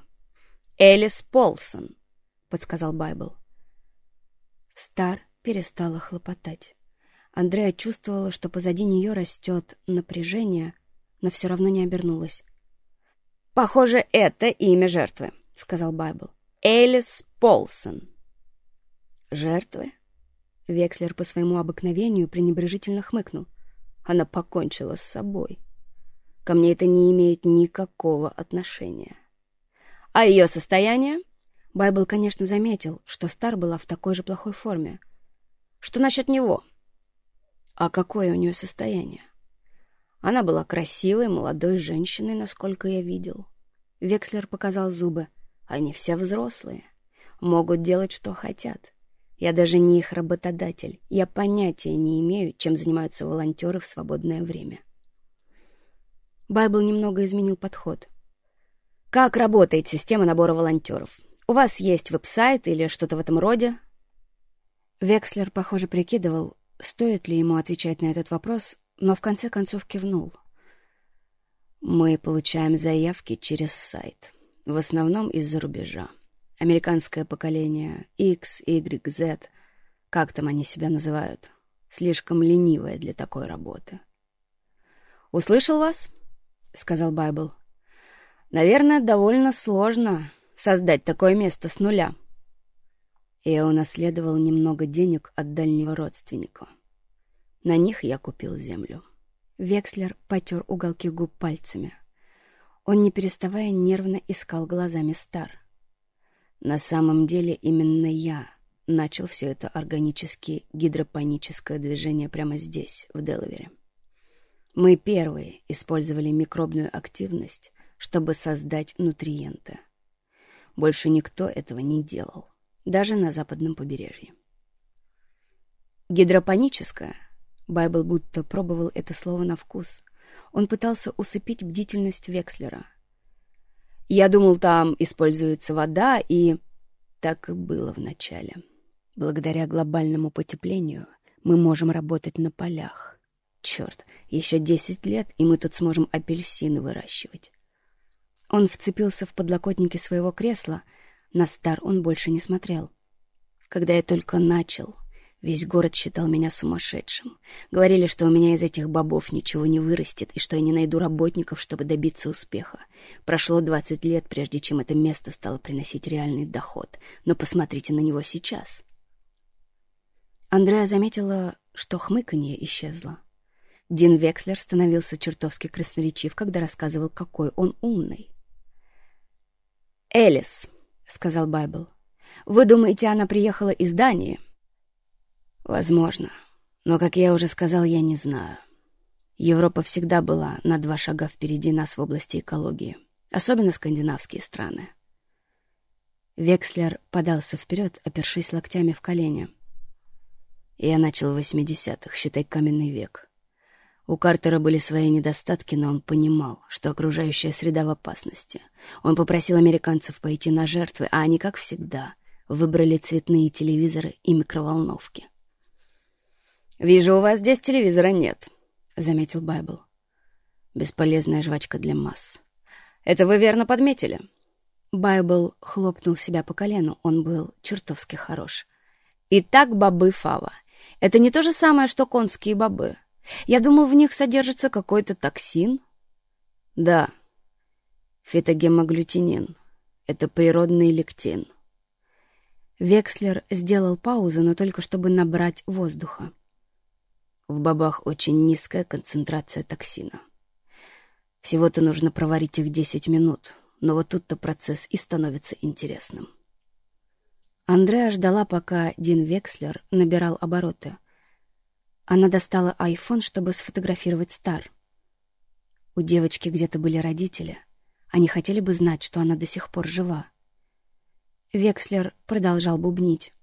«Элис Полсон», — подсказал Байбл. Стар перестала хлопотать. Андреа чувствовала, что позади нее растет напряжение, но все равно не обернулась. «Похоже, это имя жертвы», — сказал Байбл. «Элис Полсон». «Жертвы?» Векслер по своему обыкновению пренебрежительно хмыкнул. Она покончила с собой. Ко мне это не имеет никакого отношения. А ее состояние? Байбл, конечно, заметил, что Стар была в такой же плохой форме. Что насчет него? А какое у нее состояние? Она была красивой, молодой женщиной, насколько я видел. Векслер показал зубы. Они все взрослые. Могут делать, что хотят. Я даже не их работодатель. Я понятия не имею, чем занимаются волонтеры в свободное время. Байбл немного изменил подход. Как работает система набора волонтеров? У вас есть веб-сайт или что-то в этом роде? Векслер, похоже, прикидывал, стоит ли ему отвечать на этот вопрос, но в конце концов кивнул. Мы получаем заявки через сайт, в основном из-за рубежа американское поколение X, Y, Z, как там они себя называют, слишком ленивое для такой работы. «Услышал вас?» — сказал Байбл. «Наверное, довольно сложно создать такое место с нуля». Я унаследовал немного денег от дальнего родственника. На них я купил землю. Векслер потер уголки губ пальцами. Он, не переставая, нервно искал глазами Стар — на самом деле именно я начал все это органически гидропоническое движение прямо здесь, в Делавере. Мы первые использовали микробную активность, чтобы создать нутриенты. Больше никто этого не делал, даже на западном побережье. Гидропоническое, Байбл будто пробовал это слово на вкус. Он пытался усыпить бдительность Векслера — я думал, там используется вода, и... Так и было вначале. Благодаря глобальному потеплению мы можем работать на полях. Черт, еще десять лет, и мы тут сможем апельсины выращивать. Он вцепился в подлокотники своего кресла, на стар он больше не смотрел. Когда я только начал, весь город считал меня сумасшедшим. Говорили, что у меня из этих бобов ничего не вырастет и что я не найду работников, чтобы добиться успеха. Прошло 20 лет, прежде чем это место стало приносить реальный доход. Но посмотрите на него сейчас. Андреа заметила, что хмыканье исчезло. Дин Векслер становился чертовски красноречив, когда рассказывал, какой он умный. «Элис», — сказал Байбл, — «вы думаете, она приехала из Дании?» «Возможно. Но, как я уже сказал, я не знаю. Европа всегда была на два шага впереди нас в области экологии, особенно скандинавские страны». Векслер подался вперед, опершись локтями в колени. Я начал в 80-х, считай, каменный век. У Картера были свои недостатки, но он понимал, что окружающая среда в опасности. Он попросил американцев пойти на жертвы, а они, как всегда, выбрали цветные телевизоры и микроволновки. «Вижу, у вас здесь телевизора нет», — заметил Байбл. «Бесполезная жвачка для масс». «Это вы верно подметили?» Байбл хлопнул себя по колену, он был чертовски хорош. «Итак, бобы Фава. Это не то же самое, что конские бобы. Я думал, в них содержится какой-то токсин. Да, фитогемоглютинин. Это природный лектин. Векслер сделал паузу, но только чтобы набрать воздуха. В бобах очень низкая концентрация токсина. Всего-то нужно проварить их 10 минут, но вот тут-то процесс и становится интересным. Андреа ждала, пока Дин Векслер набирал обороты — она достала айфон, чтобы сфотографировать Стар. У девочки где-то были родители. Они хотели бы знать, что она до сих пор жива. Векслер продолжал бубнить.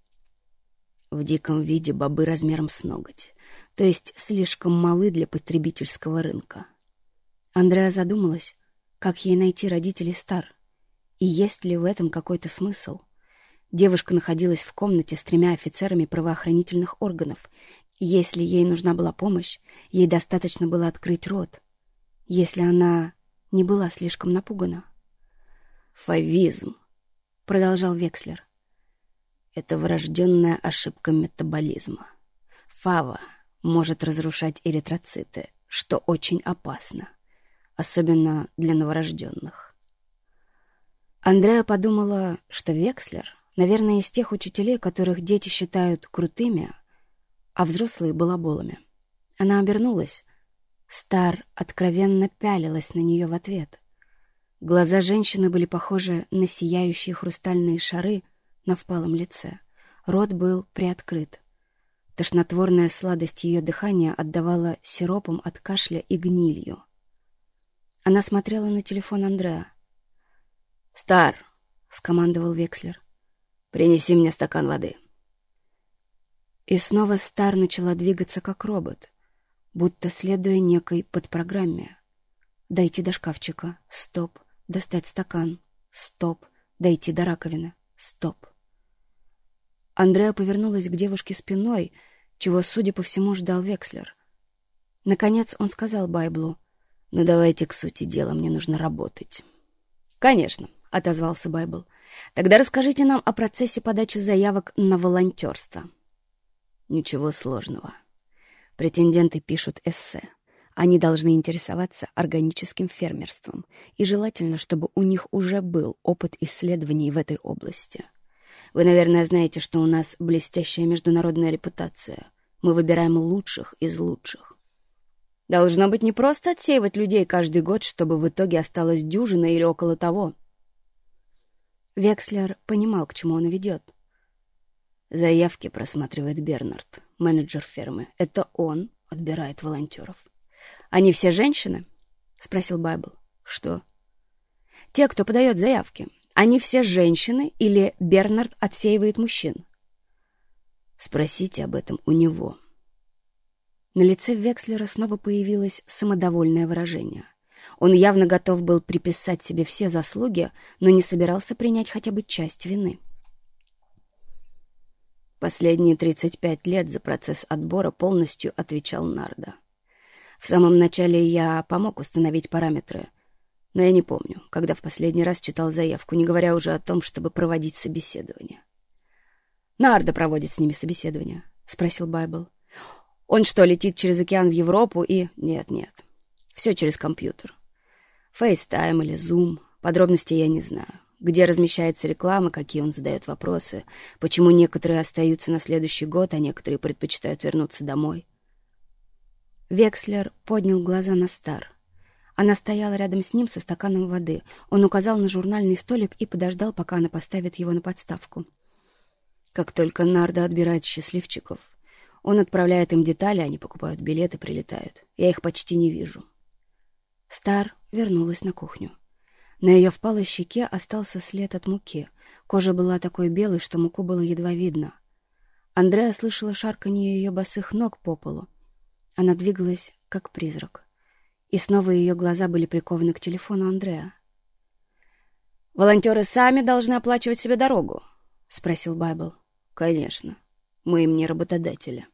В диком виде бобы размером с ноготь, то есть слишком малы для потребительского рынка. Андреа задумалась, как ей найти родителей Стар, и есть ли в этом какой-то смысл. Девушка находилась в комнате с тремя офицерами правоохранительных органов, если ей нужна была помощь, ей достаточно было открыть рот, если она не была слишком напугана. «Фавизм», — продолжал Векслер, — «это врожденная ошибка метаболизма. Фава может разрушать эритроциты, что очень опасно, особенно для новорожденных». Андреа подумала, что Векслер, наверное, из тех учителей, которых дети считают крутыми, а взрослые — балаболами. Она обернулась. Стар откровенно пялилась на нее в ответ. Глаза женщины были похожи на сияющие хрустальные шары на впалом лице. Рот был приоткрыт. Тошнотворная сладость ее дыхания отдавала сиропом от кашля и гнилью. Она смотрела на телефон Андреа. «Стар!» — скомандовал Векслер. «Принеси мне стакан воды». И снова Стар начала двигаться как робот, будто следуя некой подпрограмме. Дойти до шкафчика. Стоп. Достать стакан. Стоп. Дойти до раковины. Стоп. Андреа повернулась к девушке спиной, чего, судя по всему, ждал Векслер. Наконец он сказал Байблу, «Ну давайте к сути дела, мне нужно работать». «Конечно», — отозвался Байбл. «Тогда расскажите нам о процессе подачи заявок на волонтерство». Ничего сложного. Претенденты пишут эссе. Они должны интересоваться органическим фермерством, и желательно, чтобы у них уже был опыт исследований в этой области. Вы, наверное, знаете, что у нас блестящая международная репутация. Мы выбираем лучших из лучших. Должно быть не просто отсеивать людей каждый год, чтобы в итоге осталось дюжина или около того. Векслер понимал, к чему он ведет. Заявки просматривает Бернард, менеджер фермы. Это он отбирает волонтеров. Они все женщины? Спросил Байбл. Что? Те, кто подает заявки. Они все женщины или Бернард отсеивает мужчин? Спросите об этом у него. На лице Векслера снова появилось самодовольное выражение. Он явно готов был приписать себе все заслуги, но не собирался принять хотя бы часть вины. Последние 35 лет за процесс отбора полностью отвечал Нарда. В самом начале я помог установить параметры, Но я не помню, когда в последний раз читал заявку, не говоря уже о том, чтобы проводить собеседование. «Нарда проводит с ними собеседование», — спросил Байбл. «Он что, летит через океан в Европу и...» «Нет, нет. Все через компьютер. FaceTime или Zoom. Подробностей я не знаю. Где размещается реклама, какие он задает вопросы, почему некоторые остаются на следующий год, а некоторые предпочитают вернуться домой. Векслер поднял глаза на Стар. Она стояла рядом с ним со стаканом воды. Он указал на журнальный столик и подождал, пока она поставит его на подставку. Как только Нарда отбирает счастливчиков, он отправляет им детали, они покупают билеты, прилетают. Я их почти не вижу. Стар вернулась на кухню. На ее впалой щеке остался след от муки. Кожа была такой белой, что муку было едва видно. Андреа слышала шарканье ее босых ног по полу. Она двигалась, как призрак. И снова ее глаза были прикованы к телефону Андреа. «Волонтеры сами должны оплачивать себе дорогу?» — спросил Байбл. «Конечно. Мы им не работодатели.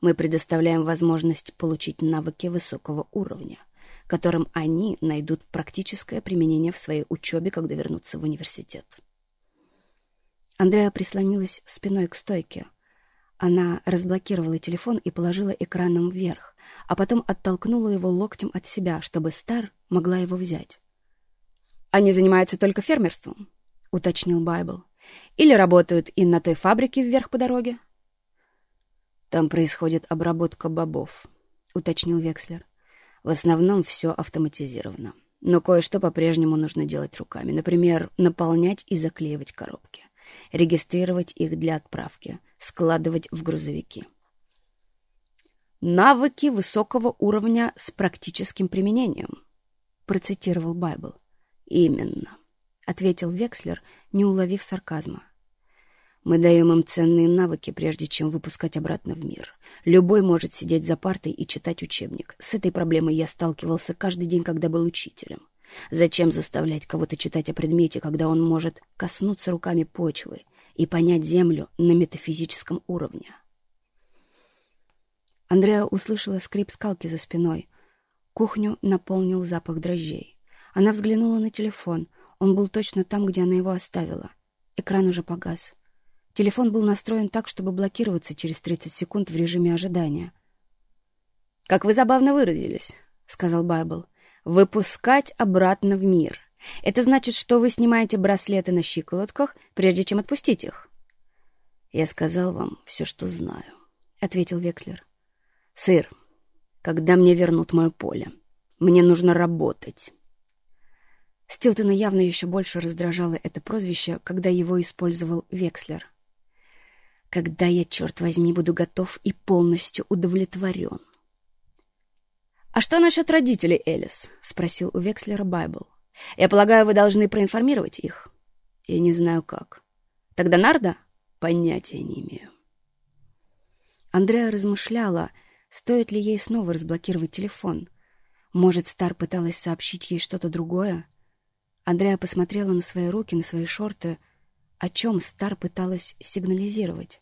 Мы предоставляем возможность получить навыки высокого уровня — которым они найдут практическое применение в своей учебе, когда вернутся в университет. Андреа прислонилась спиной к стойке. Она разблокировала телефон и положила экраном вверх, а потом оттолкнула его локтем от себя, чтобы Стар могла его взять. «Они занимаются только фермерством», — уточнил Байбл. «Или работают и на той фабрике вверх по дороге?» «Там происходит обработка бобов», — уточнил Векслер. В основном все автоматизировано. Но кое-что по-прежнему нужно делать руками. Например, наполнять и заклеивать коробки, регистрировать их для отправки, складывать в грузовики. «Навыки высокого уровня с практическим применением», — процитировал Байбл. «Именно», — ответил Векслер, не уловив сарказма. Мы даем им ценные навыки, прежде чем выпускать обратно в мир. Любой может сидеть за партой и читать учебник. С этой проблемой я сталкивался каждый день, когда был учителем. Зачем заставлять кого-то читать о предмете, когда он может коснуться руками почвы и понять Землю на метафизическом уровне? Андреа услышала скрип скалки за спиной. Кухню наполнил запах дрожжей. Она взглянула на телефон. Он был точно там, где она его оставила. Экран уже погас. Телефон был настроен так, чтобы блокироваться через 30 секунд в режиме ожидания. «Как вы забавно выразились», — сказал Байбл. «Выпускать обратно в мир. Это значит, что вы снимаете браслеты на щиколотках, прежде чем отпустить их». «Я сказал вам все, что знаю», — ответил Векслер. «Сыр, когда мне вернут мое поле, мне нужно работать». Стилтона явно еще больше раздражало это прозвище, когда его использовал Векслер когда я, черт возьми, буду готов и полностью удовлетворен. «А что насчет родителей, Элис?» — спросил у Векслера Байбл. «Я полагаю, вы должны проинформировать их». «Я не знаю, как». «Тогда Нарда?» «Понятия не имею». Андреа размышляла, стоит ли ей снова разблокировать телефон. Может, Стар пыталась сообщить ей что-то другое? Андреа посмотрела на свои руки, на свои шорты. О чем Стар пыталась сигнализировать?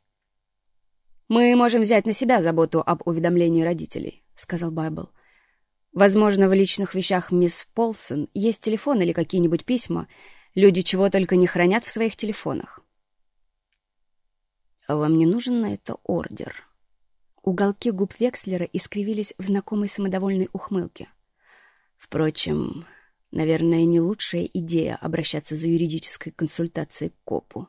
«Мы можем взять на себя заботу об уведомлении родителей», — сказал Байбл. «Возможно, в личных вещах мисс Полсон есть телефон или какие-нибудь письма. Люди чего только не хранят в своих телефонах». «А вам не нужен на это ордер?» Уголки губ Векслера искривились в знакомой самодовольной ухмылке. «Впрочем, наверное, не лучшая идея обращаться за юридической консультацией к копу».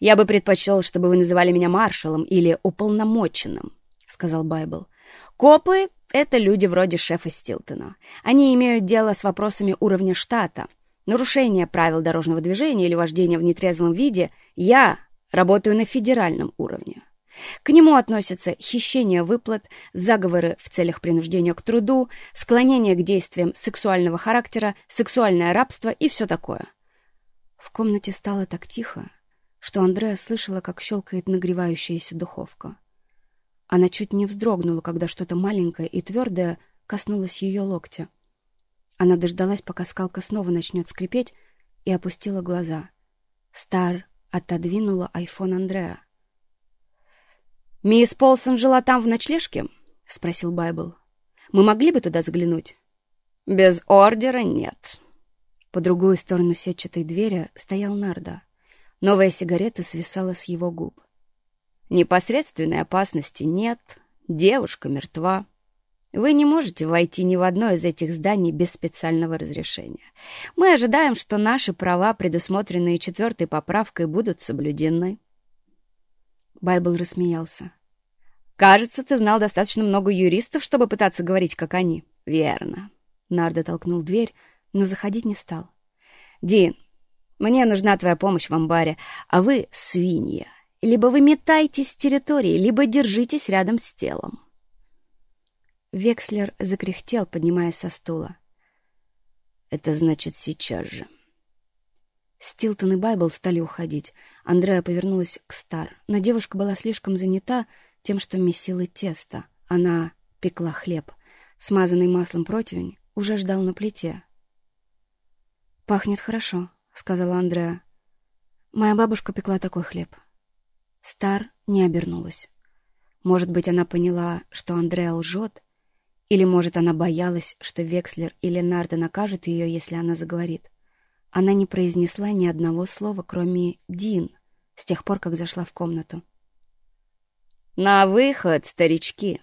«Я бы предпочел, чтобы вы называли меня маршалом или уполномоченным», — сказал Байбл. «Копы — это люди вроде шефа Стилтона. Они имеют дело с вопросами уровня штата. Нарушение правил дорожного движения или вождения в нетрезвом виде я работаю на федеральном уровне. К нему относятся хищение выплат, заговоры в целях принуждения к труду, склонение к действиям сексуального характера, сексуальное рабство и все такое. В комнате стало так тихо, что Андреа слышала, как щелкает нагревающаяся духовка. Она чуть не вздрогнула, когда что-то маленькое и твердое коснулось ее локтя. Она дождалась, пока скалка снова начнет скрипеть, и опустила глаза. Стар отодвинула айфон Андреа. «Мисс Полсон жила там в ночлежке?» — спросил Байбл. «Мы могли бы туда заглянуть?» «Без ордера нет». По другую сторону сетчатой двери стоял Нарда. Новая сигарета свисала с его губ. «Непосредственной опасности нет. Девушка мертва. Вы не можете войти ни в одно из этих зданий без специального разрешения. Мы ожидаем, что наши права, предусмотренные четвертой поправкой, будут соблюдены». Байбл рассмеялся. «Кажется, ты знал достаточно много юристов, чтобы пытаться говорить, как они». «Верно». Нардо толкнул дверь, но заходить не стал. «Дин, мне нужна твоя помощь в амбаре, а вы — свинья. Либо вы метаетесь с территории, либо держитесь рядом с телом». Векслер закряхтел, поднимаясь со стула. «Это значит сейчас же». Стилтон и Байбл стали уходить. Андреа повернулась к Стар, но девушка была слишком занята тем, что месила тесто. Она пекла хлеб. Смазанный маслом противень уже ждал на плите. «Пахнет хорошо», — сказала Андреа. «Моя бабушка пекла такой хлеб». Стар не обернулась. Может быть, она поняла, что Андреа лжет, или, может, она боялась, что Векслер или Нарда накажут ее, если она заговорит. Она не произнесла ни одного слова, кроме «Дин», с тех пор, как зашла в комнату. «На выход, старички!»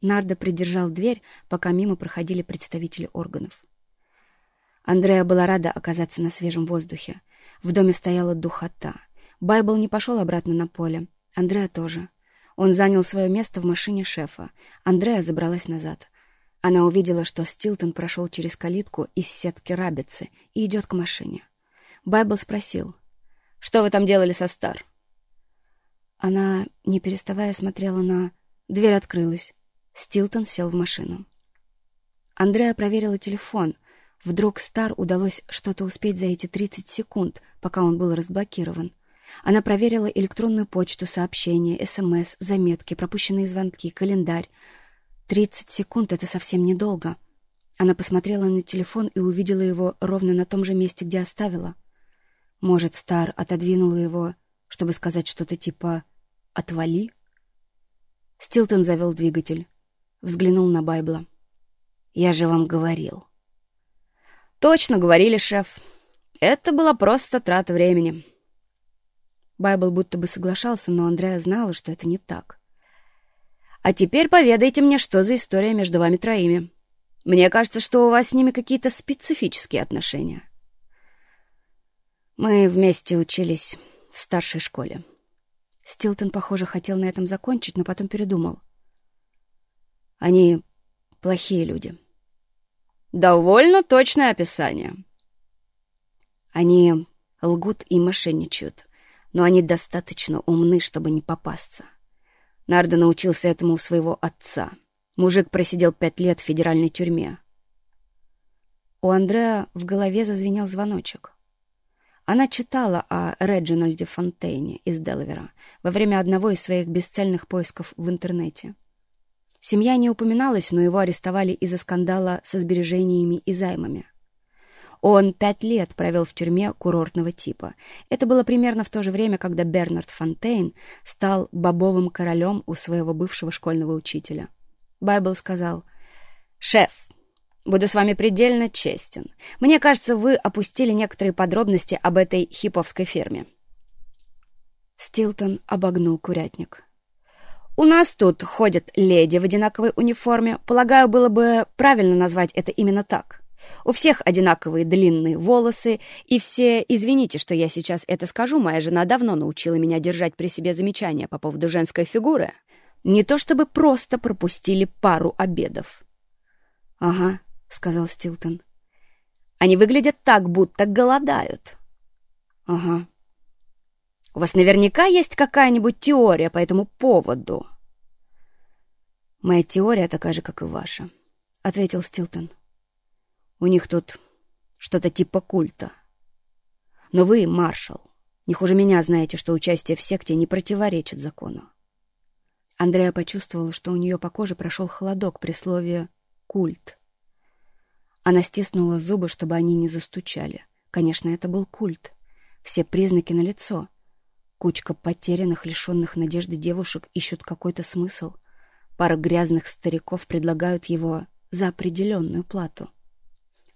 Нарда придержал дверь, пока мимо проходили представители органов. Андреа была рада оказаться на свежем воздухе. В доме стояла духота. Байбл не пошел обратно на поле. Андреа тоже. Он занял свое место в машине шефа. Андреа забралась назад. Она увидела, что Стилтон прошел через калитку из сетки рабицы и идет к машине. Байбл спросил. «Что вы там делали со Стар?» Она, не переставая, смотрела на... Дверь открылась. Стилтон сел в машину. Андреа проверила телефон. Вдруг Стар удалось что-то успеть за эти 30 секунд, пока он был разблокирован. Она проверила электронную почту, сообщения, СМС, заметки, пропущенные звонки, календарь. Тридцать секунд — это совсем недолго. Она посмотрела на телефон и увидела его ровно на том же месте, где оставила. Может, Стар отодвинула его, чтобы сказать что-то типа «отвали»? Стилтон завел двигатель. Взглянул на Байбла. «Я же вам говорил». «Точно говорили, шеф. Это была просто трата времени». Байбл будто бы соглашался, но Андреа знала, что это не так. А теперь поведайте мне, что за история между вами троими. Мне кажется, что у вас с ними какие-то специфические отношения. Мы вместе учились в старшей школе. Стилтон, похоже, хотел на этом закончить, но потом передумал. Они плохие люди. Довольно точное описание. Они лгут и мошенничают, но они достаточно умны, чтобы не попасться. Нарда научился этому у своего отца. Мужик просидел пять лет в федеральной тюрьме. У Андреа в голове зазвенел звоночек. Она читала о Реджинальде Фонтейне из Делавера во время одного из своих бесцельных поисков в интернете. Семья не упоминалась, но его арестовали из-за скандала со сбережениями и займами. Он пять лет провел в тюрьме курортного типа. Это было примерно в то же время, когда Бернард Фонтейн стал бобовым королем у своего бывшего школьного учителя. Байбл сказал, «Шеф, буду с вами предельно честен. Мне кажется, вы опустили некоторые подробности об этой хиповской ферме». Стилтон обогнул курятник. «У нас тут ходят леди в одинаковой униформе. Полагаю, было бы правильно назвать это именно так. У всех одинаковые длинные волосы, и все, извините, что я сейчас это скажу, моя жена давно научила меня держать при себе замечания по поводу женской фигуры. Не то чтобы просто пропустили пару обедов. — Ага, — сказал Стилтон. — Они выглядят так, будто голодают. — Ага. — У вас наверняка есть какая-нибудь теория по этому поводу? — Моя теория такая же, как и ваша, — ответил Стилтон. — у них тут что-то типа культа. Но вы, маршал, не хуже меня знаете, что участие в секте не противоречит закону. Андрея почувствовала, что у нее по коже прошел холодок при слове «культ». Она стиснула зубы, чтобы они не застучали. Конечно, это был культ. Все признаки налицо. Кучка потерянных, лишенных надежды девушек ищут какой-то смысл. Пара грязных стариков предлагают его за определенную плату.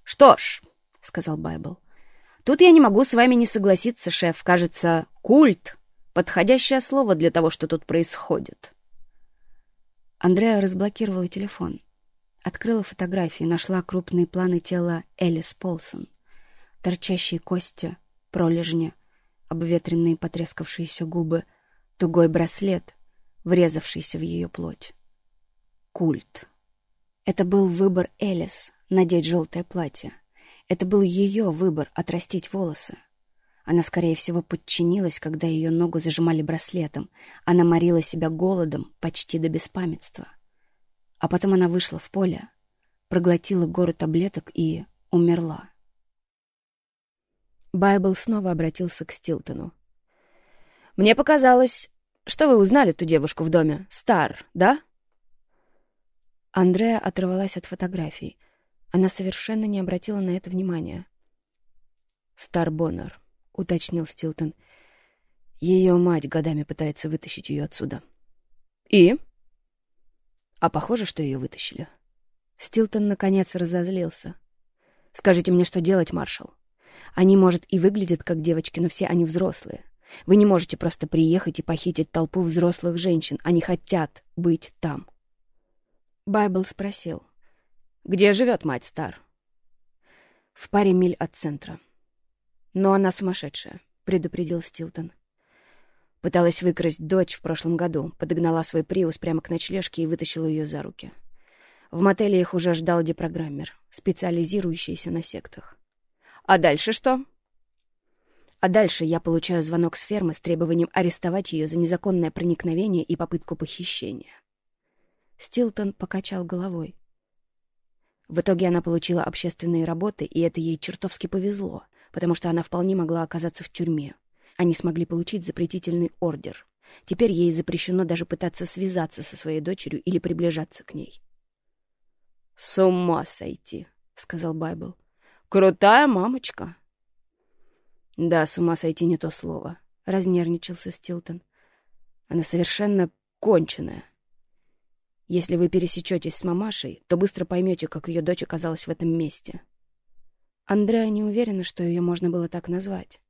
«Что ж», — сказал Байбл, — «тут я не могу с вами не согласиться, шеф. Кажется, культ — подходящее слово для того, что тут происходит». Андреа разблокировала телефон. Открыла фотографии, нашла крупные планы тела Элис Полсон. Торчащие кости, пролежни, обветренные потрескавшиеся губы, тугой браслет, врезавшийся в ее плоть. Культ. Это был выбор Элис — надеть желтое платье. Это был ее выбор — отрастить волосы. Она, скорее всего, подчинилась, когда ее ногу зажимали браслетом. Она морила себя голодом почти до беспамятства. А потом она вышла в поле, проглотила горы таблеток и умерла. Байбл снова обратился к Стилтону. «Мне показалось, что вы узнали ту девушку в доме. Стар, да?» Андреа оторвалась от фотографий. Она совершенно не обратила на это внимания. «Стар Боннер», — уточнил Стилтон. «Ее мать годами пытается вытащить ее отсюда». «И?» «А похоже, что ее вытащили». Стилтон, наконец, разозлился. «Скажите мне, что делать, маршал? Они, может, и выглядят как девочки, но все они взрослые. Вы не можете просто приехать и похитить толпу взрослых женщин. Они хотят быть там». Байбл спросил. «Где живет мать Стар?» «В паре миль от центра». «Но она сумасшедшая», — предупредил Стилтон. Пыталась выкрасть дочь в прошлом году, подогнала свой приус прямо к ночлежке и вытащила ее за руки. В мотеле их уже ждал депрограммер, специализирующийся на сектах. «А дальше что?» А дальше я получаю звонок с фермы с требованием арестовать ее за незаконное проникновение и попытку похищения. Стилтон покачал головой. В итоге она получила общественные работы, и это ей чертовски повезло, потому что она вполне могла оказаться в тюрьме. Они смогли получить запретительный ордер. Теперь ей запрещено даже пытаться связаться со своей дочерью или приближаться к ней. «С ума сойти», — сказал Байбл. «Крутая мамочка». «Да, с ума сойти не то слово», — разнервничался Стилтон. «Она совершенно конченая. Если вы пересечетесь с мамашей, то быстро поймете, как ее дочь оказалась в этом месте. Андреа не уверена, что ее можно было так назвать.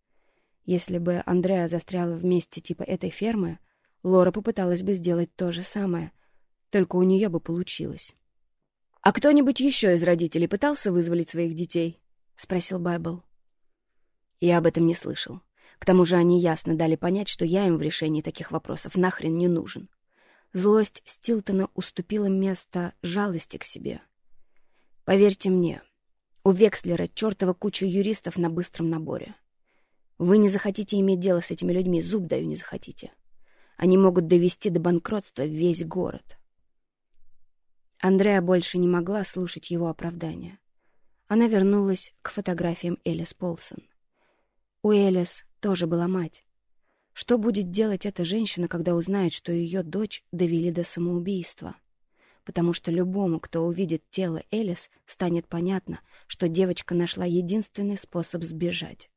Если бы Андреа застряла в месте типа этой фермы, Лора попыталась бы сделать то же самое, только у нее бы получилось. «А кто-нибудь еще из родителей пытался вызволить своих детей?» — спросил Байбл. Я об этом не слышал. К тому же они ясно дали понять, что я им в решении таких вопросов нахрен не нужен. Злость Стилтона уступила место жалости к себе. Поверьте мне, у Векслера чертова куча юристов на быстром наборе. Вы не захотите иметь дело с этими людьми, зуб даю не захотите. Они могут довести до банкротства весь город. Андреа больше не могла слушать его оправдания. Она вернулась к фотографиям Элис Полсон. У Элис тоже была мать. Что будет делать эта женщина, когда узнает, что ее дочь довели до самоубийства? Потому что любому, кто увидит тело Элис, станет понятно, что девочка нашла единственный способ сбежать.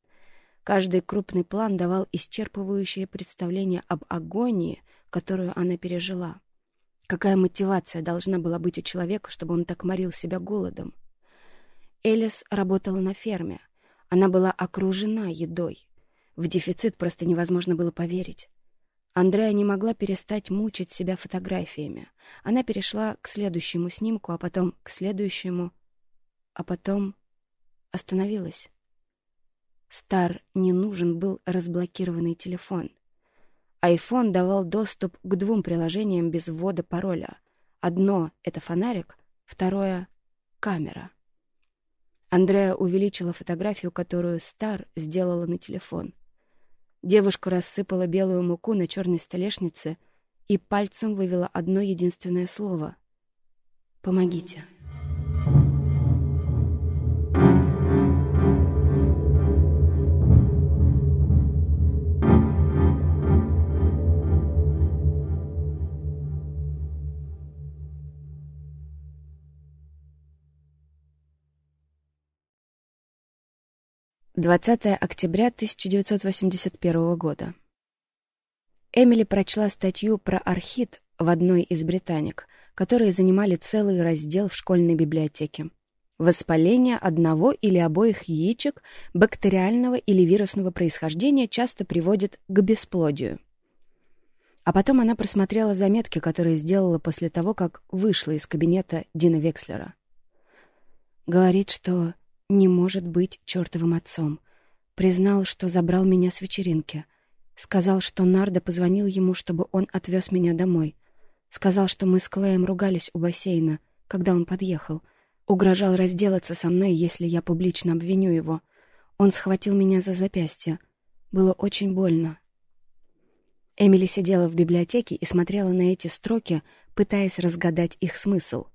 Каждый крупный план давал исчерпывающее представление об агонии, которую она пережила. Какая мотивация должна была быть у человека, чтобы он так морил себя голодом? Элис работала на ферме. Она была окружена едой. В дефицит просто невозможно было поверить. Андрея не могла перестать мучить себя фотографиями. Она перешла к следующему снимку, а потом к следующему, а потом остановилась. Стар не нужен был разблокированный телефон. Айфон давал доступ к двум приложениям без ввода пароля. Одно — это фонарик, второе — камера. Андрея увеличила фотографию, которую Стар сделала на телефон. Девушка рассыпала белую муку на черной столешнице и пальцем вывела одно единственное слово. «Помогите». 20 октября 1981 года. Эмили прочла статью про архит в одной из британик, которые занимали целый раздел в школьной библиотеке. Воспаление одного или обоих яичек бактериального или вирусного происхождения часто приводит к бесплодию. А потом она просмотрела заметки, которые сделала после того, как вышла из кабинета Дина Векслера. Говорит, что не может быть чертовым отцом. Признал, что забрал меня с вечеринки. Сказал, что Нардо позвонил ему, чтобы он отвез меня домой. Сказал, что мы с Клеем ругались у бассейна, когда он подъехал — Угрожал разделаться со мной, если я публично обвиню его. Он схватил меня за запястье. Было очень больно. Эмили сидела в библиотеке и смотрела на эти строки, пытаясь разгадать их смысл.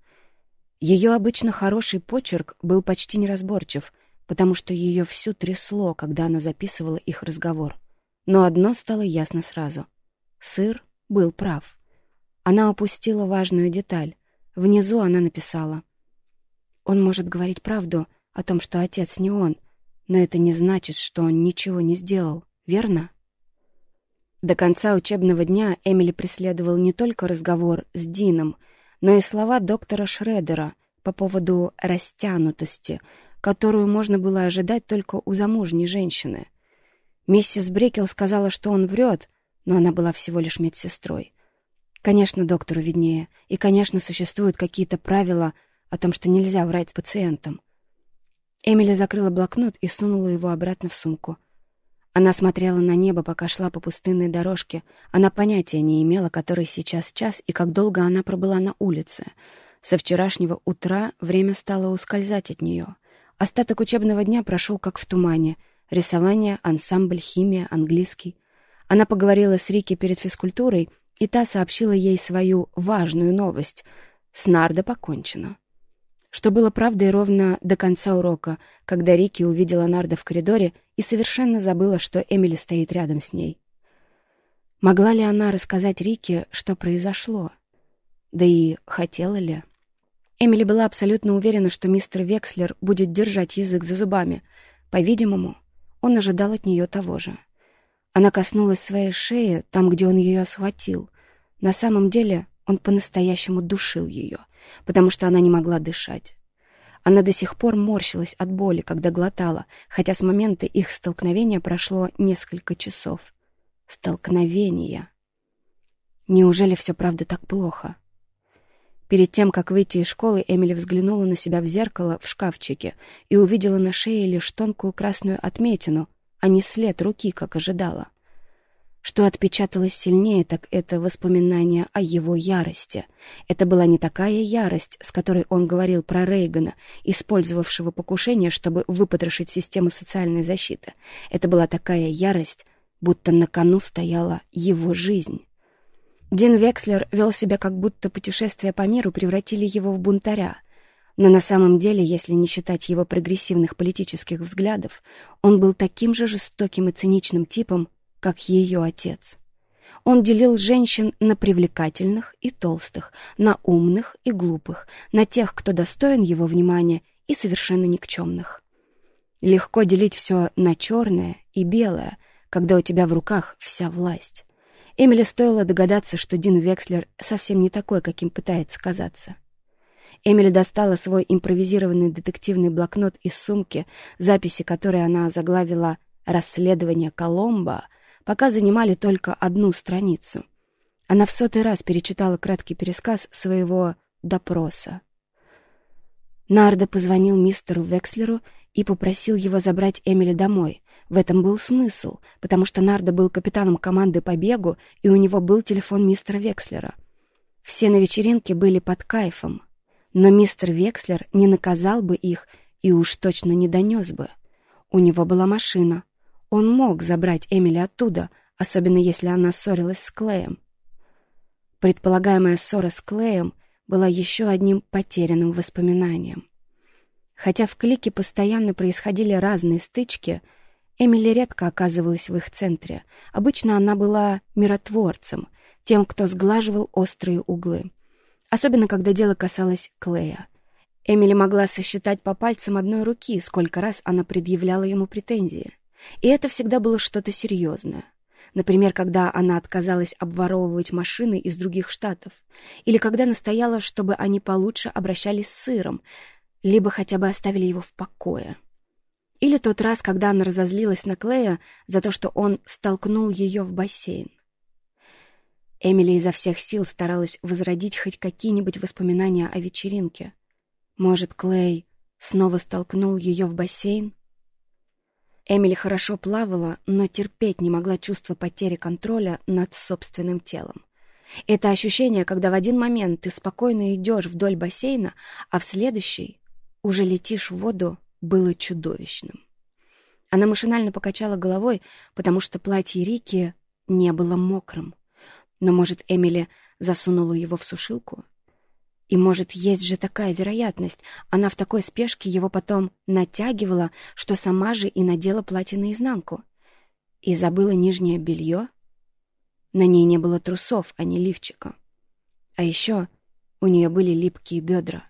Ее обычно хороший почерк был почти неразборчив, потому что ее всю трясло, когда она записывала их разговор. Но одно стало ясно сразу. Сыр был прав. Она упустила важную деталь. Внизу она написала — он может говорить правду о том, что отец не он, но это не значит, что он ничего не сделал, верно? До конца учебного дня Эмили преследовал не только разговор с Дином, но и слова доктора Шредера по поводу растянутости, которую можно было ожидать только у замужней женщины. Миссис Брекел сказала, что он врет, но она была всего лишь медсестрой. Конечно, доктору виднее, и, конечно, существуют какие-то правила — о том, что нельзя врать с пациентом. Эмили закрыла блокнот и сунула его обратно в сумку. Она смотрела на небо, пока шла по пустынной дорожке. Она понятия не имела, который сейчас час и как долго она пробыла на улице. Со вчерашнего утра время стало ускользать от нее. Остаток учебного дня прошел как в тумане. Рисование, ансамбль, химия, английский. Она поговорила с Рики перед физкультурой, и та сообщила ей свою важную новость. С Нардо покончено что было правдой ровно до конца урока, когда Рики увидела Нарда в коридоре и совершенно забыла, что Эмили стоит рядом с ней. Могла ли она рассказать Рике, что произошло? Да и хотела ли? Эмили была абсолютно уверена, что мистер Векслер будет держать язык за зубами. По-видимому, он ожидал от нее того же. Она коснулась своей шеи, там, где он ее схватил. На самом деле он по-настоящему душил ее — потому что она не могла дышать. Она до сих пор морщилась от боли, когда глотала, хотя с момента их столкновения прошло несколько часов. Столкновения. Неужели все правда так плохо? Перед тем, как выйти из школы, Эмили взглянула на себя в зеркало в шкафчике и увидела на шее лишь тонкую красную отметину, а не след руки, как ожидала. Что отпечаталось сильнее, так это воспоминание о его ярости. Это была не такая ярость, с которой он говорил про Рейгана, использовавшего покушение, чтобы выпотрошить систему социальной защиты. Это была такая ярость, будто на кону стояла его жизнь. Дин Векслер вел себя, как будто путешествия по миру превратили его в бунтаря. Но на самом деле, если не считать его прогрессивных политических взглядов, он был таким же жестоким и циничным типом, как ее отец. Он делил женщин на привлекательных и толстых, на умных и глупых, на тех, кто достоин его внимания, и совершенно никчемных. Легко делить все на черное и белое, когда у тебя в руках вся власть. Эмили стоило догадаться, что Дин Векслер совсем не такой, каким пытается казаться. Эмили достала свой импровизированный детективный блокнот из сумки, записи которой она заглавила «Расследование Коломбо», пока занимали только одну страницу. Она в сотый раз перечитала краткий пересказ своего допроса. Нардо позвонил мистеру Векслеру и попросил его забрать Эмили домой. В этом был смысл, потому что Нардо был капитаном команды по бегу, и у него был телефон мистера Векслера. Все на вечеринке были под кайфом, но мистер Векслер не наказал бы их и уж точно не донес бы. У него была машина, он мог забрать Эмили оттуда, особенно если она ссорилась с Клеем. Предполагаемая ссора с Клеем была еще одним потерянным воспоминанием. Хотя в клике постоянно происходили разные стычки, Эмили редко оказывалась в их центре. Обычно она была миротворцем, тем, кто сглаживал острые углы. Особенно, когда дело касалось Клея. Эмили могла сосчитать по пальцам одной руки, сколько раз она предъявляла ему претензии. И это всегда было что-то серьезное. Например, когда она отказалась обворовывать машины из других штатов, или когда настояла, чтобы они получше обращались с сыром. либо хотя бы оставили его в покое. Или тот раз, когда она разозлилась на Клея за то, что он столкнул ее в бассейн. Эмили изо всех сил старалась возродить хоть какие-нибудь воспоминания о вечеринке. Может, Клей снова столкнул ее в бассейн? Эмили хорошо плавала, но терпеть не могла чувство потери контроля над собственным телом. Это ощущение, когда в один момент ты спокойно идешь вдоль бассейна, а в следующий уже летишь в воду, было чудовищным. Она машинально покачала головой, потому что платье Рики не было мокрым. Но, может, Эмили засунула его в сушилку? И, может, есть же такая вероятность. Она в такой спешке его потом натягивала, что сама же и надела платье наизнанку. И забыла нижнее белье? На ней не было трусов, а не лифчика. А еще у нее были липкие бедра.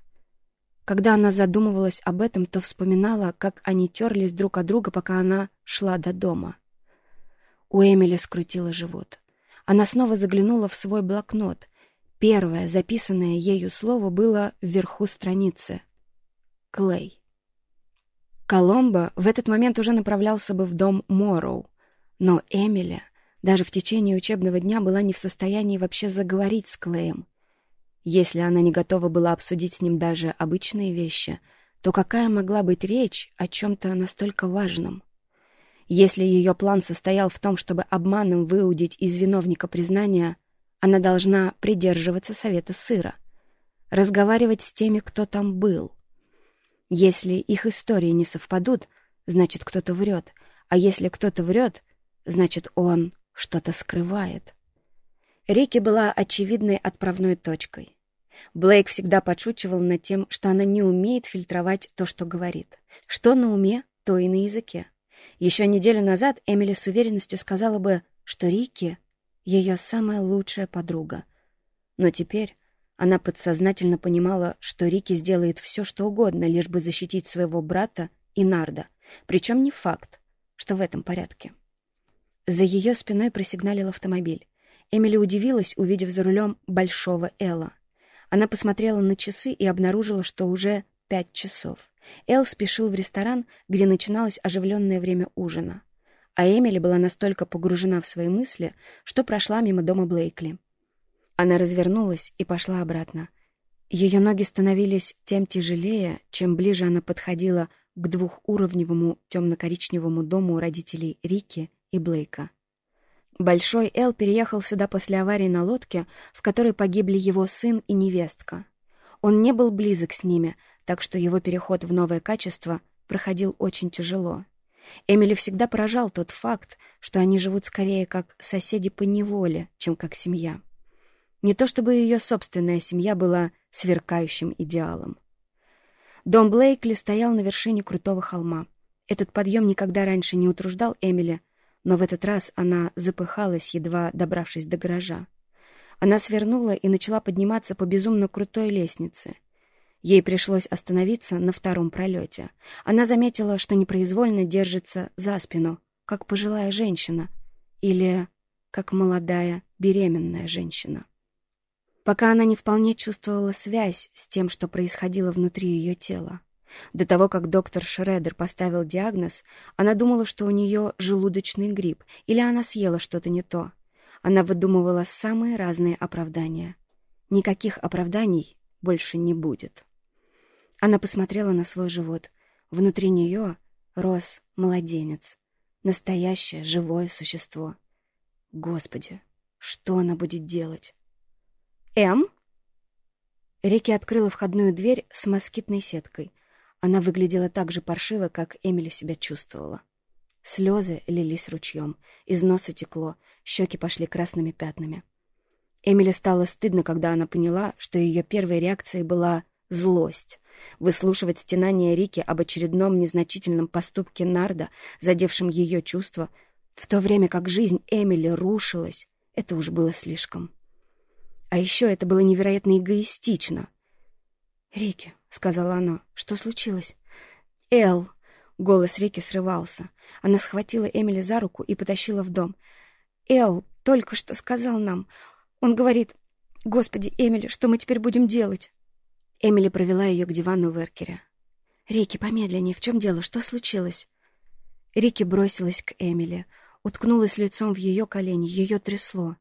Когда она задумывалась об этом, то вспоминала, как они терлись друг от друга, пока она шла до дома. У Эмили скрутило живот. Она снова заглянула в свой блокнот. Первое записанное ею слово было вверху страницы. Клей. Коломбо в этот момент уже направлялся бы в дом Морроу, но Эмили даже в течение учебного дня была не в состоянии вообще заговорить с Клеем. Если она не готова была обсудить с ним даже обычные вещи, то какая могла быть речь о чем-то настолько важном? Если ее план состоял в том, чтобы обманом выудить из виновника признания, она должна придерживаться совета сыра, разговаривать с теми, кто там был. Если их истории не совпадут, значит, кто-то врет, а если кто-то врет, значит, он что-то скрывает. Рики была очевидной отправной точкой. Блейк всегда подшучивал над тем, что она не умеет фильтровать то, что говорит. Что на уме, то и на языке. Еще неделю назад Эмили с уверенностью сказала бы, что Рики — ее самая лучшая подруга. Но теперь она подсознательно понимала, что Рики сделает все, что угодно, лишь бы защитить своего брата и Нарда. Причем не факт, что в этом порядке. За ее спиной просигналил автомобиль. Эмили удивилась, увидев за рулем большого Элла. Она посмотрела на часы и обнаружила, что уже пять часов. Эл спешил в ресторан, где начиналось оживленное время ужина. А Эмили была настолько погружена в свои мысли, что прошла мимо дома Блейкли. Она развернулась и пошла обратно. Ее ноги становились тем тяжелее, чем ближе она подходила к двухуровневому темно-коричневому дому родителей Рики и Блейка. Большой Эл переехал сюда после аварии на лодке, в которой погибли его сын и невестка. Он не был близок с ними, так что его переход в новое качество проходил очень тяжело. Эмили всегда поражал тот факт, что они живут скорее как соседи по неволе, чем как семья. Не то чтобы ее собственная семья была сверкающим идеалом. Дом Блейкли стоял на вершине крутого холма. Этот подъем никогда раньше не утруждал Эмили, но в этот раз она запыхалась, едва добравшись до гаража. Она свернула и начала подниматься по безумно крутой лестнице. Ей пришлось остановиться на втором пролете. Она заметила, что непроизвольно держится за спину, как пожилая женщина или как молодая беременная женщина. Пока она не вполне чувствовала связь с тем, что происходило внутри ее тела. До того, как доктор Шредер поставил диагноз, она думала, что у нее желудочный грипп, или она съела что-то не то. Она выдумывала самые разные оправдания. Никаких оправданий больше не будет. Она посмотрела на свой живот. Внутри нее рос младенец. Настоящее живое существо. Господи, что она будет делать? «Эм?» Рики открыла входную дверь с москитной сеткой — она выглядела так же паршиво, как Эмили себя чувствовала. Слезы лились ручьем, из носа текло, щеки пошли красными пятнами. Эмили стало стыдно, когда она поняла, что ее первой реакцией была злость. Выслушивать стенания Рики об очередном незначительном поступке Нарда, задевшем ее чувства, в то время как жизнь Эмили рушилась, это уж было слишком. А еще это было невероятно эгоистично. «Рики, — сказала она. «Что случилось?» «Эл!» — голос Рики срывался. Она схватила Эмили за руку и потащила в дом. «Эл только что сказал нам. Он говорит, «Господи, Эмили, что мы теперь будем делать?» Эмили провела ее к дивану в эркере. «Рики, помедленнее, в чем дело? Что случилось?» Рики бросилась к Эмили, уткнулась лицом в ее колени, ее трясло.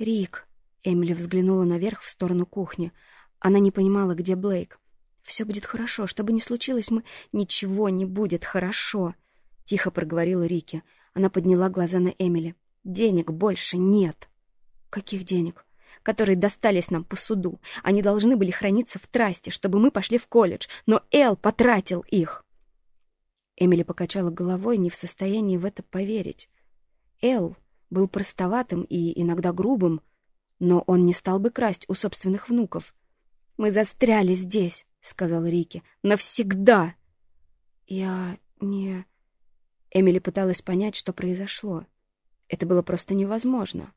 «Рик!» — Эмили взглянула наверх в сторону кухни. Она не понимала, где Блейк. «Все будет хорошо. Что бы ни случилось, мы...» «Ничего не будет хорошо!» — тихо проговорила Рики. Она подняла глаза на Эмили. «Денег больше нет!» «Каких денег?» Которые достались нам по суду. Они должны были храниться в трасте, чтобы мы пошли в колледж, но Эл потратил их. Эмили покачала головой, не в состоянии в это поверить. Эл был простоватым и иногда грубым, но он не стал бы красть у собственных внуков. «Мы застряли здесь», — сказал Рики. «Навсегда!» «Я не...» Эмили пыталась понять, что произошло. Это было просто невозможно.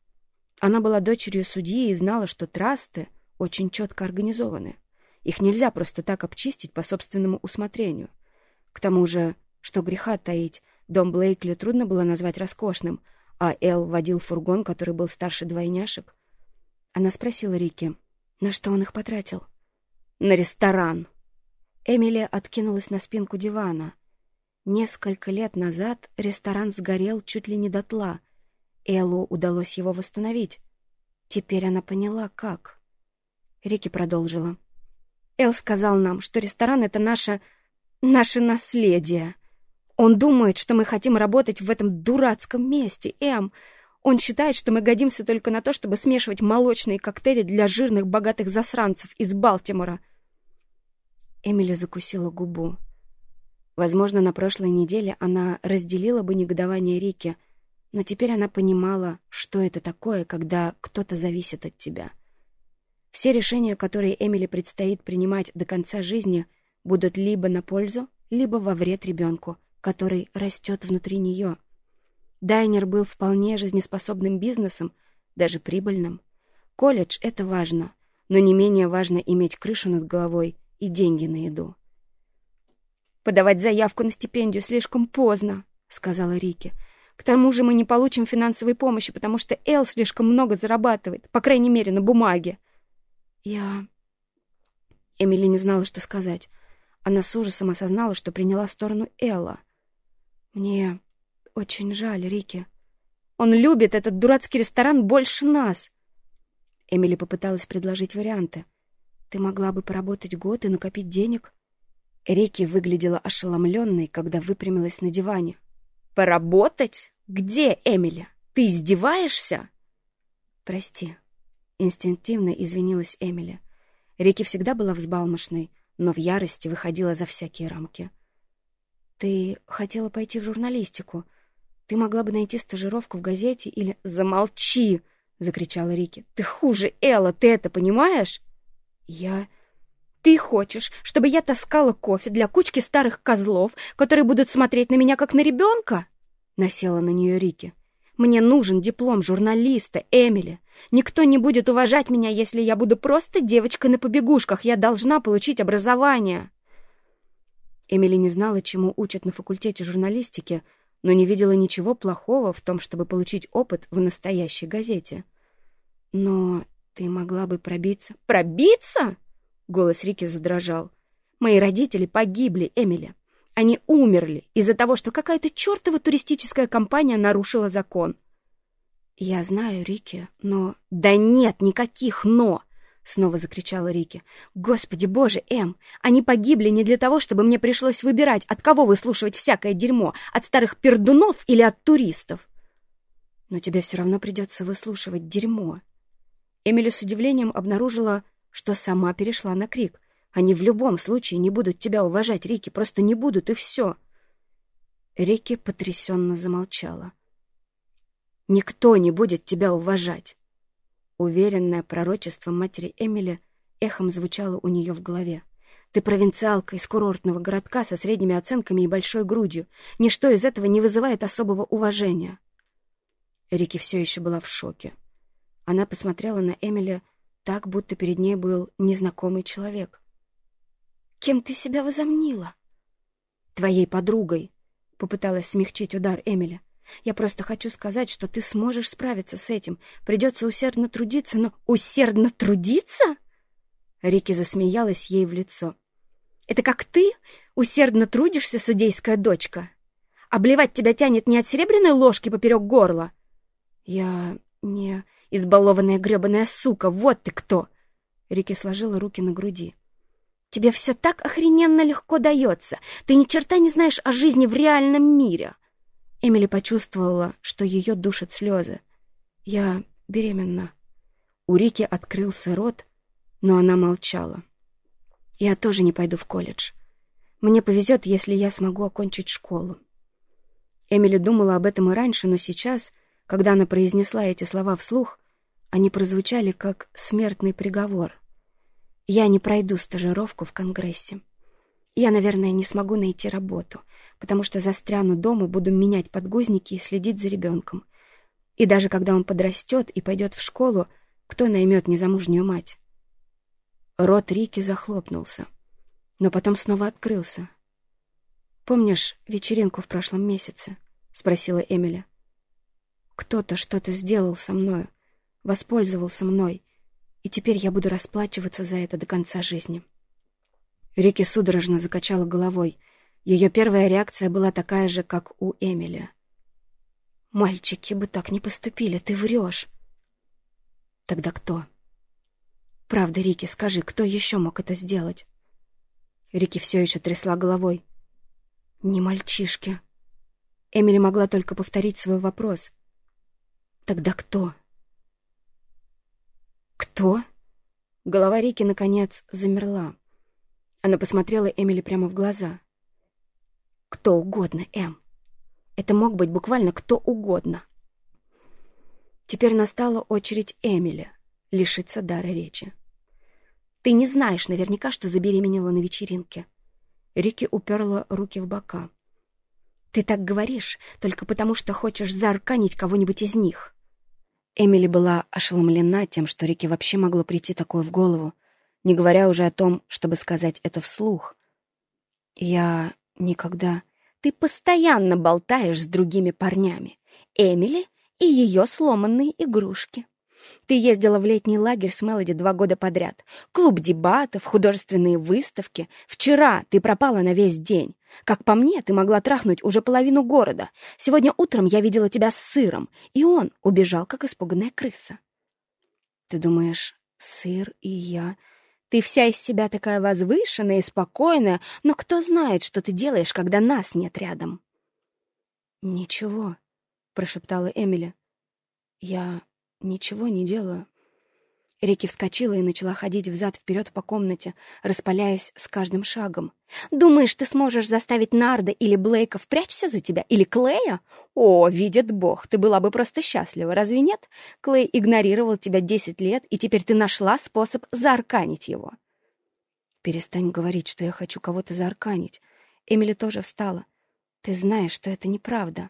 Она была дочерью судьи и знала, что трасты очень четко организованы. Их нельзя просто так обчистить по собственному усмотрению. К тому же, что греха таить, дом Блейкли трудно было назвать роскошным, а Эл водил фургон, который был старше двойняшек. Она спросила Рики, на что он их потратил. «На ресторан!» Эмили откинулась на спинку дивана. Несколько лет назад ресторан сгорел чуть ли не дотла — Эллу удалось его восстановить. Теперь она поняла, как. Рики продолжила. Эл сказал нам, что ресторан — это наше... наше наследие. Он думает, что мы хотим работать в этом дурацком месте, Эм. Он считает, что мы годимся только на то, чтобы смешивать молочные коктейли для жирных богатых засранцев из Балтимора. Эмили закусила губу. Возможно, на прошлой неделе она разделила бы негодование Рики — но теперь она понимала, что это такое, когда кто-то зависит от тебя. Все решения, которые Эмили предстоит принимать до конца жизни, будут либо на пользу, либо во вред ребенку, который растет внутри нее. Дайнер был вполне жизнеспособным бизнесом, даже прибыльным. Колледж — это важно, но не менее важно иметь крышу над головой и деньги на еду. «Подавать заявку на стипендию слишком поздно», — сказала Рики. К тому же мы не получим финансовой помощи, потому что Эл слишком много зарабатывает, по крайней мере, на бумаге. Я... Эмили не знала, что сказать. Она с ужасом осознала, что приняла сторону Элла. Мне очень жаль, Рики. Он любит этот дурацкий ресторан больше нас. Эмили попыталась предложить варианты. Ты могла бы поработать год и накопить денег. Рики выглядела ошеломленной, когда выпрямилась на диване. «Поработать? Где Эмили? Ты издеваешься?» «Прости», — инстинктивно извинилась Эмили. Рики всегда была взбалмошной, но в ярости выходила за всякие рамки. «Ты хотела пойти в журналистику. Ты могла бы найти стажировку в газете или...» «Замолчи!» — закричала Рики. «Ты хуже Элла, ты это понимаешь?» «Я...» Ты хочешь, чтобы я таскала кофе для кучки старых козлов, которые будут смотреть на меня как на ребенка?» Насела на нее Рики. «Мне нужен диплом журналиста, Эмили. Никто не будет уважать меня, если я буду просто девочкой на побегушках. Я должна получить образование». Эмили не знала, чему учат на факультете журналистики, но не видела ничего плохого в том, чтобы получить опыт в настоящей газете. «Но ты могла бы пробиться...» «Пробиться?» Голос Рики задрожал. «Мои родители погибли, Эмили. Они умерли из-за того, что какая-то чертова туристическая компания нарушила закон». «Я знаю, Рики, но...» «Да нет никаких «но!» — снова закричала Рики. «Господи боже, Эм, они погибли не для того, чтобы мне пришлось выбирать, от кого выслушивать всякое дерьмо, от старых пердунов или от туристов». «Но тебе все равно придется выслушивать дерьмо». Эмили с удивлением обнаружила, что сама перешла на крик. Они в любом случае не будут тебя уважать, Рики, просто не будут, и все. Рики потрясенно замолчала. «Никто не будет тебя уважать!» Уверенное пророчество матери Эмили эхом звучало у нее в голове. «Ты провинциалка из курортного городка со средними оценками и большой грудью. Ничто из этого не вызывает особого уважения». Рики все еще была в шоке. Она посмотрела на Эмили так, будто перед ней был незнакомый человек. «Кем ты себя возомнила?» «Твоей подругой», — попыталась смягчить удар Эмили. «Я просто хочу сказать, что ты сможешь справиться с этим. Придется усердно трудиться, но...» «Усердно трудиться?» Рики засмеялась ей в лицо. Это как ты усердно трудишься, судейская дочка. Обливать тебя тянет не от серебряной ложки поперек горла. Я не избалованная гребаная сука, вот ты кто!» Рики сложила руки на груди. «Тебе все так охрененно легко дается. Ты ни черта не знаешь о жизни в реальном мире!» Эмили почувствовала, что ее душат слезы. «Я беременна». У Рики открылся рот, но она молчала. «Я тоже не пойду в колледж. Мне повезет, если я смогу окончить школу». Эмили думала об этом и раньше, но сейчас, когда она произнесла эти слова вслух, они прозвучали как смертный приговор. «Я не пройду стажировку в Конгрессе. Я, наверное, не смогу найти работу, потому что застряну дома, буду менять подгузники и следить за ребенком. И даже когда он подрастет и пойдет в школу, кто наймет незамужнюю мать?» Рот Рики захлопнулся, но потом снова открылся. «Помнишь вечеринку в прошлом месяце?» — спросила Эмили. «Кто-то что-то сделал со мною воспользовался мной, и теперь я буду расплачиваться за это до конца жизни. Рики судорожно закачала головой. Ее первая реакция была такая же, как у Эмили. «Мальчики бы так не поступили, ты врешь». «Тогда кто?» «Правда, Рики, скажи, кто еще мог это сделать?» Рики все еще трясла головой. «Не мальчишки». Эмили могла только повторить свой вопрос. «Тогда кто?» «Кто?» Голова Рики, наконец, замерла. Она посмотрела Эмили прямо в глаза. «Кто угодно, Эм. Это мог быть буквально кто угодно». Теперь настала очередь Эмили лишиться дара речи. «Ты не знаешь наверняка, что забеременела на вечеринке». Рики уперла руки в бока. «Ты так говоришь только потому, что хочешь заарканить кого-нибудь из них». Эмили была ошеломлена тем, что Рике вообще могло прийти такое в голову, не говоря уже о том, чтобы сказать это вслух. «Я никогда...» «Ты постоянно болтаешь с другими парнями. Эмили и ее сломанные игрушки. Ты ездила в летний лагерь с Мелоди два года подряд. Клуб дебатов, художественные выставки. Вчера ты пропала на весь день. Как по мне, ты могла трахнуть уже половину города. Сегодня утром я видела тебя с сыром, и он убежал, как испуганная крыса. Ты думаешь, сыр и я... Ты вся из себя такая возвышенная и спокойная, но кто знает, что ты делаешь, когда нас нет рядом? «Ничего», — прошептала Эмили. «Я ничего не делаю». Рики вскочила и начала ходить взад-вперед по комнате, распаляясь с каждым шагом. «Думаешь, ты сможешь заставить Нарда или Блейка впрячься за тебя? Или Клея? О, видит Бог, ты была бы просто счастлива, разве нет? Клей игнорировал тебя десять лет, и теперь ты нашла способ заарканить его». «Перестань говорить, что я хочу кого-то заарканить». Эмили тоже встала. «Ты знаешь, что это неправда».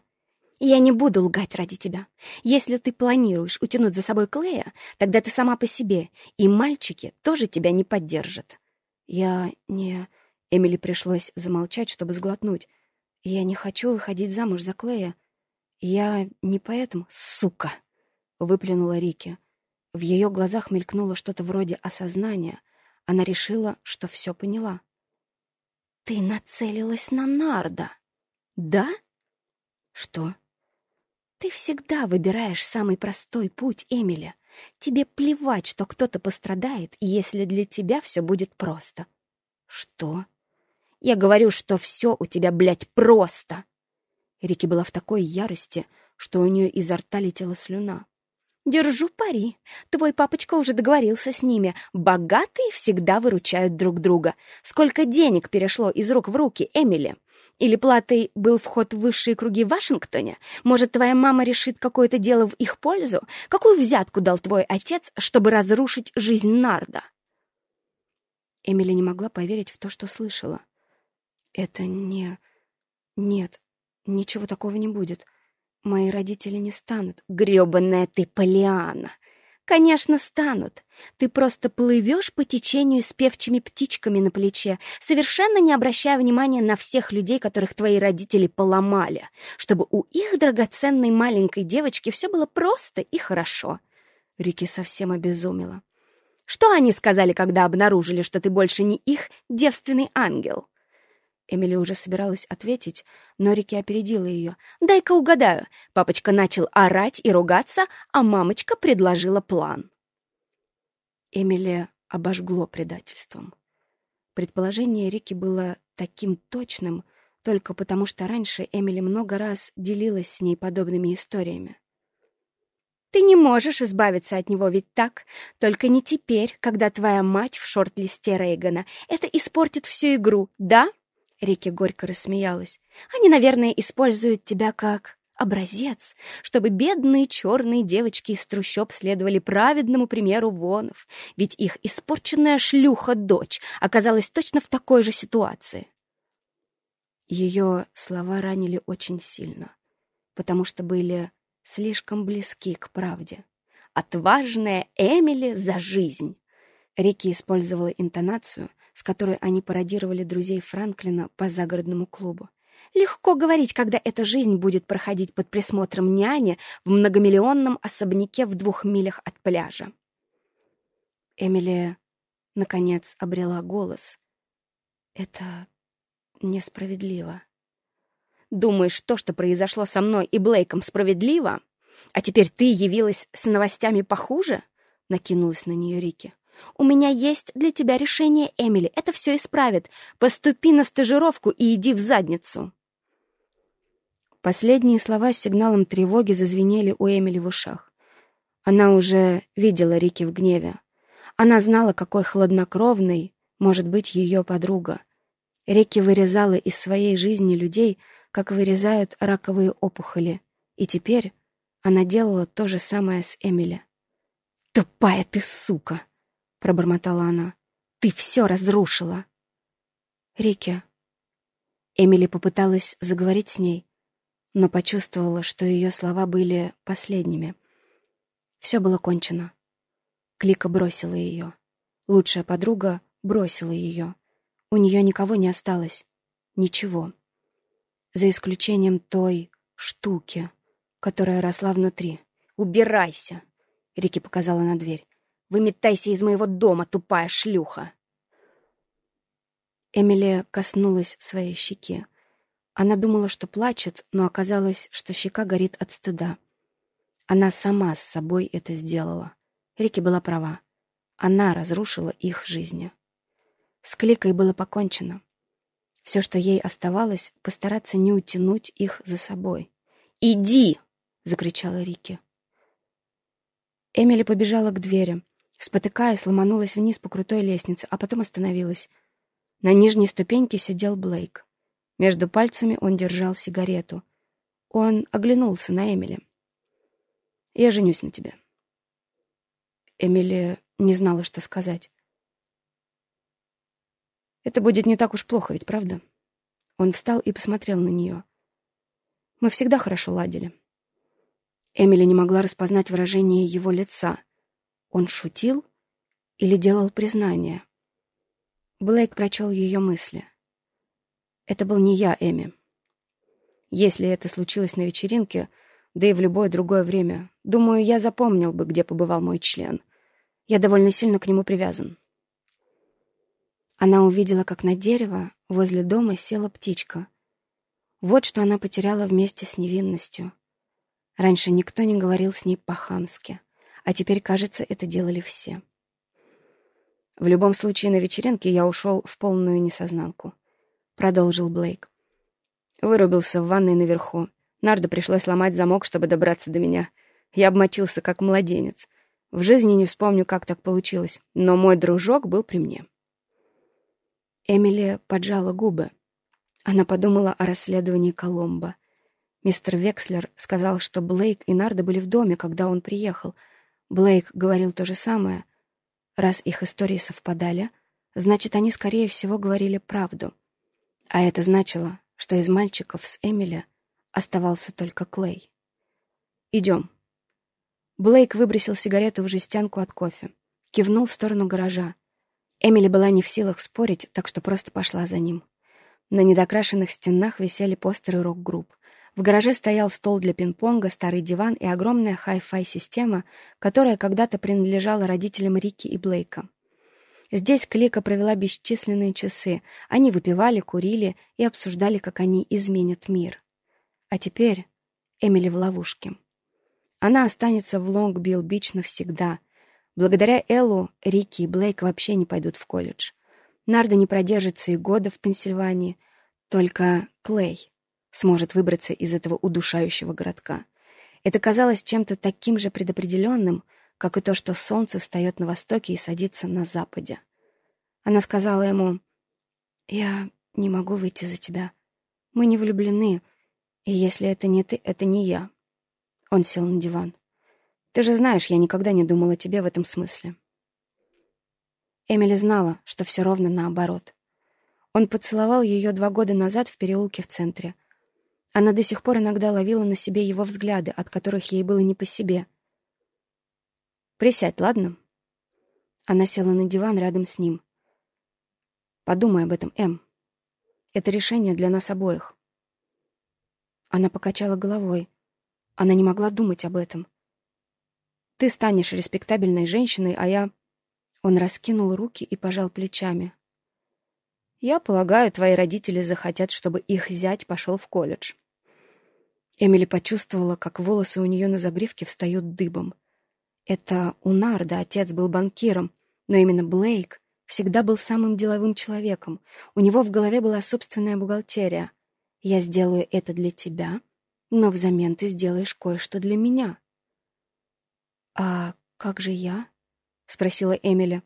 Я не буду лгать ради тебя. Если ты планируешь утянуть за собой Клея, тогда ты сама по себе, и мальчики тоже тебя не поддержат. Я не... Эмили пришлось замолчать, чтобы сглотнуть. Я не хочу выходить замуж за Клея. Я не поэтому... Сука! Выплюнула Рики. В ее глазах мелькнуло что-то вроде осознания. Она решила, что все поняла. «Ты нацелилась на Нарда, да?» «Что?» Ты всегда выбираешь самый простой путь, Эмили. Тебе плевать, что кто-то пострадает, если для тебя все будет просто. Что? Я говорю, что все у тебя, блядь, просто. Рики была в такой ярости, что у нее изо рта летела слюна. Держу пари. Твой папочка уже договорился с ними. Богатые всегда выручают друг друга. Сколько денег перешло из рук в руки, Эмили? Или платой был вход в высшие круги в Вашингтоне? Может, твоя мама решит какое-то дело в их пользу? Какую взятку дал твой отец, чтобы разрушить жизнь Нарда?» Эмили не могла поверить в то, что слышала. «Это не... Нет, ничего такого не будет. Мои родители не станут. Грёбаная ты, Полиана! Конечно, станут. Ты просто плывешь по течению с певчими птичками на плече, совершенно не обращая внимания на всех людей, которых твои родители поломали, чтобы у их драгоценной маленькой девочки все было просто и хорошо. Рики совсем обезумела. Что они сказали, когда обнаружили, что ты больше не их девственный ангел?» Эмили уже собиралась ответить, но Рики опередила ее. «Дай-ка угадаю». Папочка начал орать и ругаться, а мамочка предложила план. Эмили обожгло предательством. Предположение Рики было таким точным, только потому что раньше Эмили много раз делилась с ней подобными историями. «Ты не можешь избавиться от него, ведь так? Только не теперь, когда твоя мать в шорт-листе Рейгана. Это испортит всю игру, да?» Рики горько рассмеялась. «Они, наверное, используют тебя как образец, чтобы бедные черные девочки из трущоб следовали праведному примеру вонов, ведь их испорченная шлюха-дочь оказалась точно в такой же ситуации». Ее слова ранили очень сильно, потому что были слишком близки к правде. «Отважная Эмили за жизнь!» Рики использовала интонацию, с которой они пародировали друзей Франклина по загородному клубу. Легко говорить, когда эта жизнь будет проходить под присмотром няни в многомиллионном особняке в двух милях от пляжа. Эмили, наконец, обрела голос. Это несправедливо. Думаешь, то, что произошло со мной и Блейком, справедливо? А теперь ты явилась с новостями похуже?» Накинулась на нее Рики. «У меня есть для тебя решение, Эмили. Это все исправит. Поступи на стажировку и иди в задницу». Последние слова с сигналом тревоги зазвенели у Эмили в ушах. Она уже видела Рики в гневе. Она знала, какой хладнокровной может быть ее подруга. Рики вырезала из своей жизни людей, как вырезают раковые опухоли. И теперь она делала то же самое с Эмили. «Тупая ты сука!» — пробормотала она. «Ты все разрушила!» «Рики...» Эмили попыталась заговорить с ней, но почувствовала, что ее слова были последними. Все было кончено. Клика бросила ее. Лучшая подруга бросила ее. У нее никого не осталось. Ничего за исключением той штуки, которая росла внутри. «Убирайся!» — Рики показала на дверь. «Выметайся из моего дома, тупая шлюха!» Эмили коснулась своей щеки. Она думала, что плачет, но оказалось, что щека горит от стыда. Она сама с собой это сделала. Рики была права. Она разрушила их жизни. С Кликой было покончено. Все, что ей оставалось, постараться не утянуть их за собой. «Иди!» — закричала Рики. Эмили побежала к двери. Спотыкаясь, ломанулась вниз по крутой лестнице, а потом остановилась. На нижней ступеньке сидел Блейк. Между пальцами он держал сигарету. Он оглянулся на Эмили. «Я женюсь на тебе». Эмили не знала, что сказать. Это будет не так уж плохо, ведь правда? Он встал и посмотрел на нее. Мы всегда хорошо ладили. Эмили не могла распознать выражение его лица. Он шутил или делал признание? Блейк прочел ее мысли. Это был не я, Эми. Если это случилось на вечеринке, да и в любое другое время, думаю, я запомнил бы, где побывал мой член. Я довольно сильно к нему привязан. Она увидела, как на дерево возле дома села птичка. Вот что она потеряла вместе с невинностью. Раньше никто не говорил с ней по-хамски, а теперь, кажется, это делали все. В любом случае, на вечеринке я ушел в полную несознанку. Продолжил Блейк. Вырубился в ванной наверху. Нардо пришлось ломать замок, чтобы добраться до меня. Я обмочился, как младенец. В жизни не вспомню, как так получилось, но мой дружок был при мне. Эмили поджала губы. Она подумала о расследовании Коломбо. Мистер Векслер сказал, что Блейк и Нардо были в доме, когда он приехал. Блейк говорил то же самое. Раз их истории совпадали, значит, они, скорее всего, говорили правду. А это значило, что из мальчиков с Эмили оставался только Клей. «Идем». Блейк выбросил сигарету в жестянку от кофе, кивнул в сторону гаража. Эмили была не в силах спорить, так что просто пошла за ним. На недокрашенных стенах висели постеры рок-групп. В гараже стоял стол для пинг-понга, старый диван и огромная хай-фай система, которая когда-то принадлежала родителям Рики и Блейка. Здесь Клика провела бесчисленные часы. Они выпивали, курили и обсуждали, как они изменят мир. А теперь Эмили в ловушке. Она останется в Лонг-Билл-Бич навсегда. Благодаря Эллу Рики и Блейк вообще не пойдут в колледж. Нардо не продержится и года в Пенсильвании. Только Клей сможет выбраться из этого удушающего городка. Это казалось чем-то таким же предопределенным, как и то, что солнце встает на востоке и садится на западе. Она сказала ему, «Я не могу выйти за тебя. Мы не влюблены, и если это не ты, это не я». Он сел на диван. «Ты же знаешь, я никогда не думала о тебе в этом смысле». Эмили знала, что все ровно наоборот. Он поцеловал ее два года назад в переулке в центре, она до сих пор иногда ловила на себе его взгляды, от которых ей было не по себе. «Присядь, ладно?» Она села на диван рядом с ним. «Подумай об этом, Эм. Это решение для нас обоих». Она покачала головой. Она не могла думать об этом. «Ты станешь респектабельной женщиной, а я...» Он раскинул руки и пожал плечами. «Я полагаю, твои родители захотят, чтобы их зять пошел в колледж. Эмили почувствовала, как волосы у нее на загривке встают дыбом. Это у Нарда отец был банкиром, но именно Блейк всегда был самым деловым человеком. У него в голове была собственная бухгалтерия. «Я сделаю это для тебя, но взамен ты сделаешь кое-что для меня». «А как же я?» — спросила Эмили.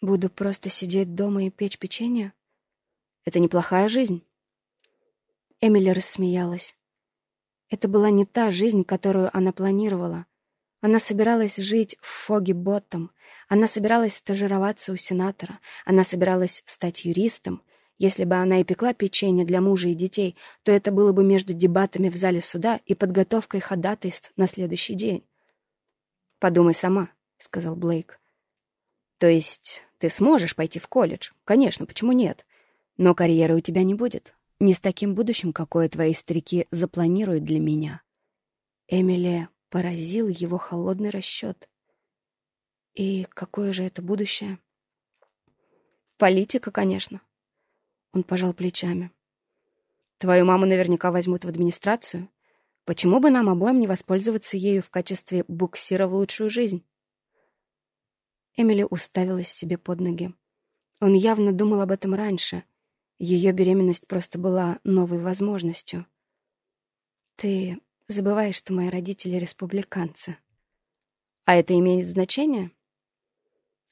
«Буду просто сидеть дома и печь печенье?» «Это неплохая жизнь». Эмили рассмеялась. Это была не та жизнь, которую она планировала. Она собиралась жить в Фоге Боттом. Она собиралась стажироваться у сенатора. Она собиралась стать юристом. Если бы она и пекла печенье для мужа и детей, то это было бы между дебатами в зале суда и подготовкой ходатайств на следующий день. «Подумай сама», — сказал Блейк. «То есть ты сможешь пойти в колледж? Конечно, почему нет? Но карьеры у тебя не будет. Не с таким будущим, какое твои старики запланируют для меня. Эмили поразил его холодный расчет. И какое же это будущее? Политика, конечно. Он пожал плечами. Твою маму наверняка возьмут в администрацию. Почему бы нам обоим не воспользоваться ею в качестве буксира в лучшую жизнь? Эмили уставилась себе под ноги. Он явно думал об этом раньше — ее беременность просто была новой возможностью. Ты забываешь, что мои родители республиканцы. А это имеет значение?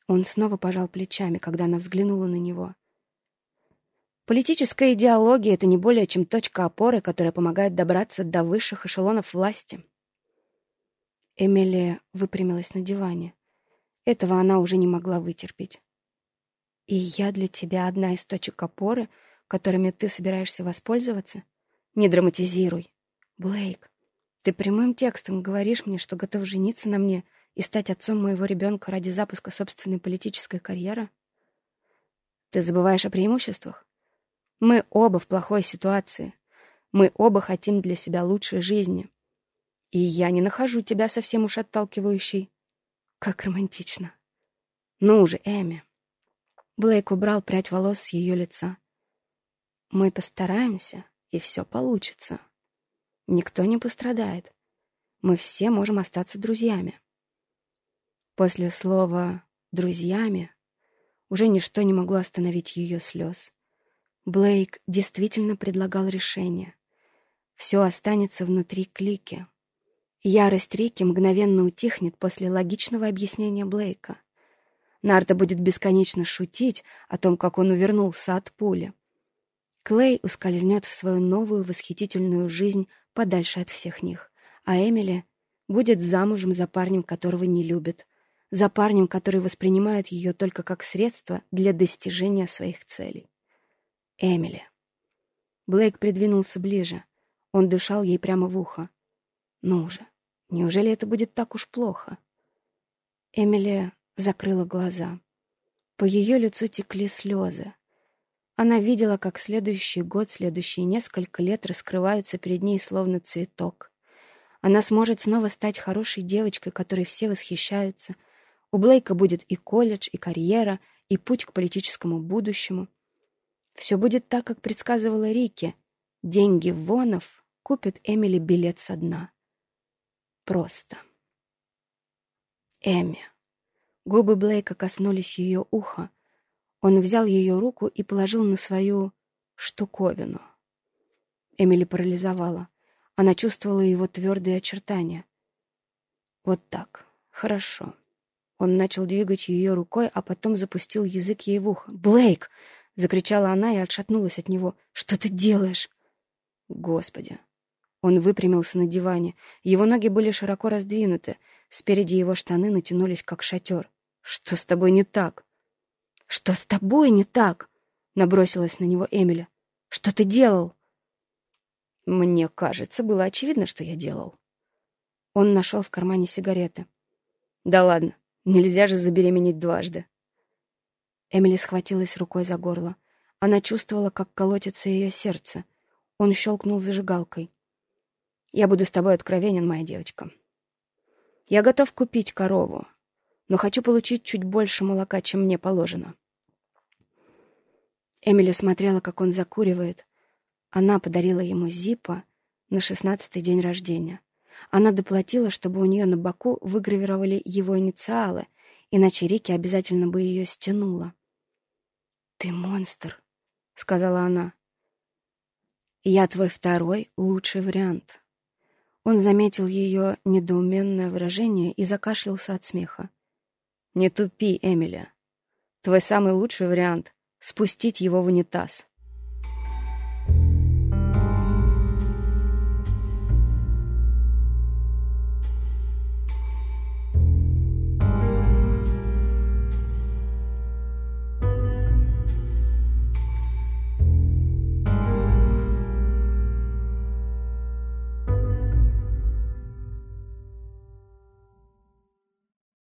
Он снова пожал плечами, когда она взглянула на него. Политическая идеология — это не более чем точка опоры, которая помогает добраться до высших эшелонов власти. Эмилия выпрямилась на диване. Этого она уже не могла вытерпеть. И я для тебя одна из точек опоры, которыми ты собираешься воспользоваться? Не драматизируй. Блейк, ты прямым текстом говоришь мне, что готов жениться на мне и стать отцом моего ребенка ради запуска собственной политической карьеры? Ты забываешь о преимуществах? Мы оба в плохой ситуации. Мы оба хотим для себя лучшей жизни. И я не нахожу тебя совсем уж отталкивающей. Как романтично. Ну же, Эми. Блейк убрал прядь волос с ее лица. «Мы постараемся, и все получится. Никто не пострадает. Мы все можем остаться друзьями». После слова «друзьями» уже ничто не могло остановить ее слез. Блейк действительно предлагал решение. Все останется внутри клики. Ярость Рики мгновенно утихнет после логичного объяснения Блейка. Нарта будет бесконечно шутить о том, как он увернулся от пули. Клей ускользнет в свою новую восхитительную жизнь подальше от всех них, а Эмили будет замужем за парнем, которого не любит, за парнем, который воспринимает ее только как средство для достижения своих целей. Эмили. Блейк придвинулся ближе. Он дышал ей прямо в ухо. «Ну же, неужели это будет так уж плохо?» Эмили закрыла глаза. По ее лицу текли слезы. Она видела, как следующий год, следующие несколько лет раскрываются перед ней словно цветок. Она сможет снова стать хорошей девочкой, которой все восхищаются. У Блейка будет и колледж, и карьера, и путь к политическому будущему. Все будет так, как предсказывала Рики. Деньги Вонов купят Эмили билет со дна. Просто. Эми. Губы Блейка коснулись ее уха. Он взял ее руку и положил на свою штуковину. Эмили парализовала. Она чувствовала его твердые очертания. Вот так. Хорошо. Он начал двигать ее рукой, а потом запустил язык ей в ухо. «Блейк!» — закричала она и отшатнулась от него. «Что ты делаешь?» «Господи!» Он выпрямился на диване. Его ноги были широко раздвинуты. Спереди его штаны натянулись, как шатер. «Что с тобой не так?» «Что с тобой не так?» — набросилась на него Эмиля. «Что ты делал?» Мне кажется, было очевидно, что я делал. Он нашел в кармане сигареты. «Да ладно, нельзя же забеременеть дважды». Эмили схватилась рукой за горло. Она чувствовала, как колотится ее сердце. Он щелкнул зажигалкой. «Я буду с тобой откровенен, моя девочка. Я готов купить корову, но хочу получить чуть больше молока, чем мне положено». Эмили смотрела, как он закуривает, она подарила ему Зипа на шестнадцатый день рождения. Она доплатила, чтобы у нее на боку выгравировали его инициалы, иначе Рики обязательно бы ее стянула. «Ты монстр», — сказала она. «Я твой второй лучший вариант». Он заметил ее недоуменное выражение и закашлялся от смеха. «Не тупи, Эмили. Твой самый лучший вариант — спустить его в унитаз».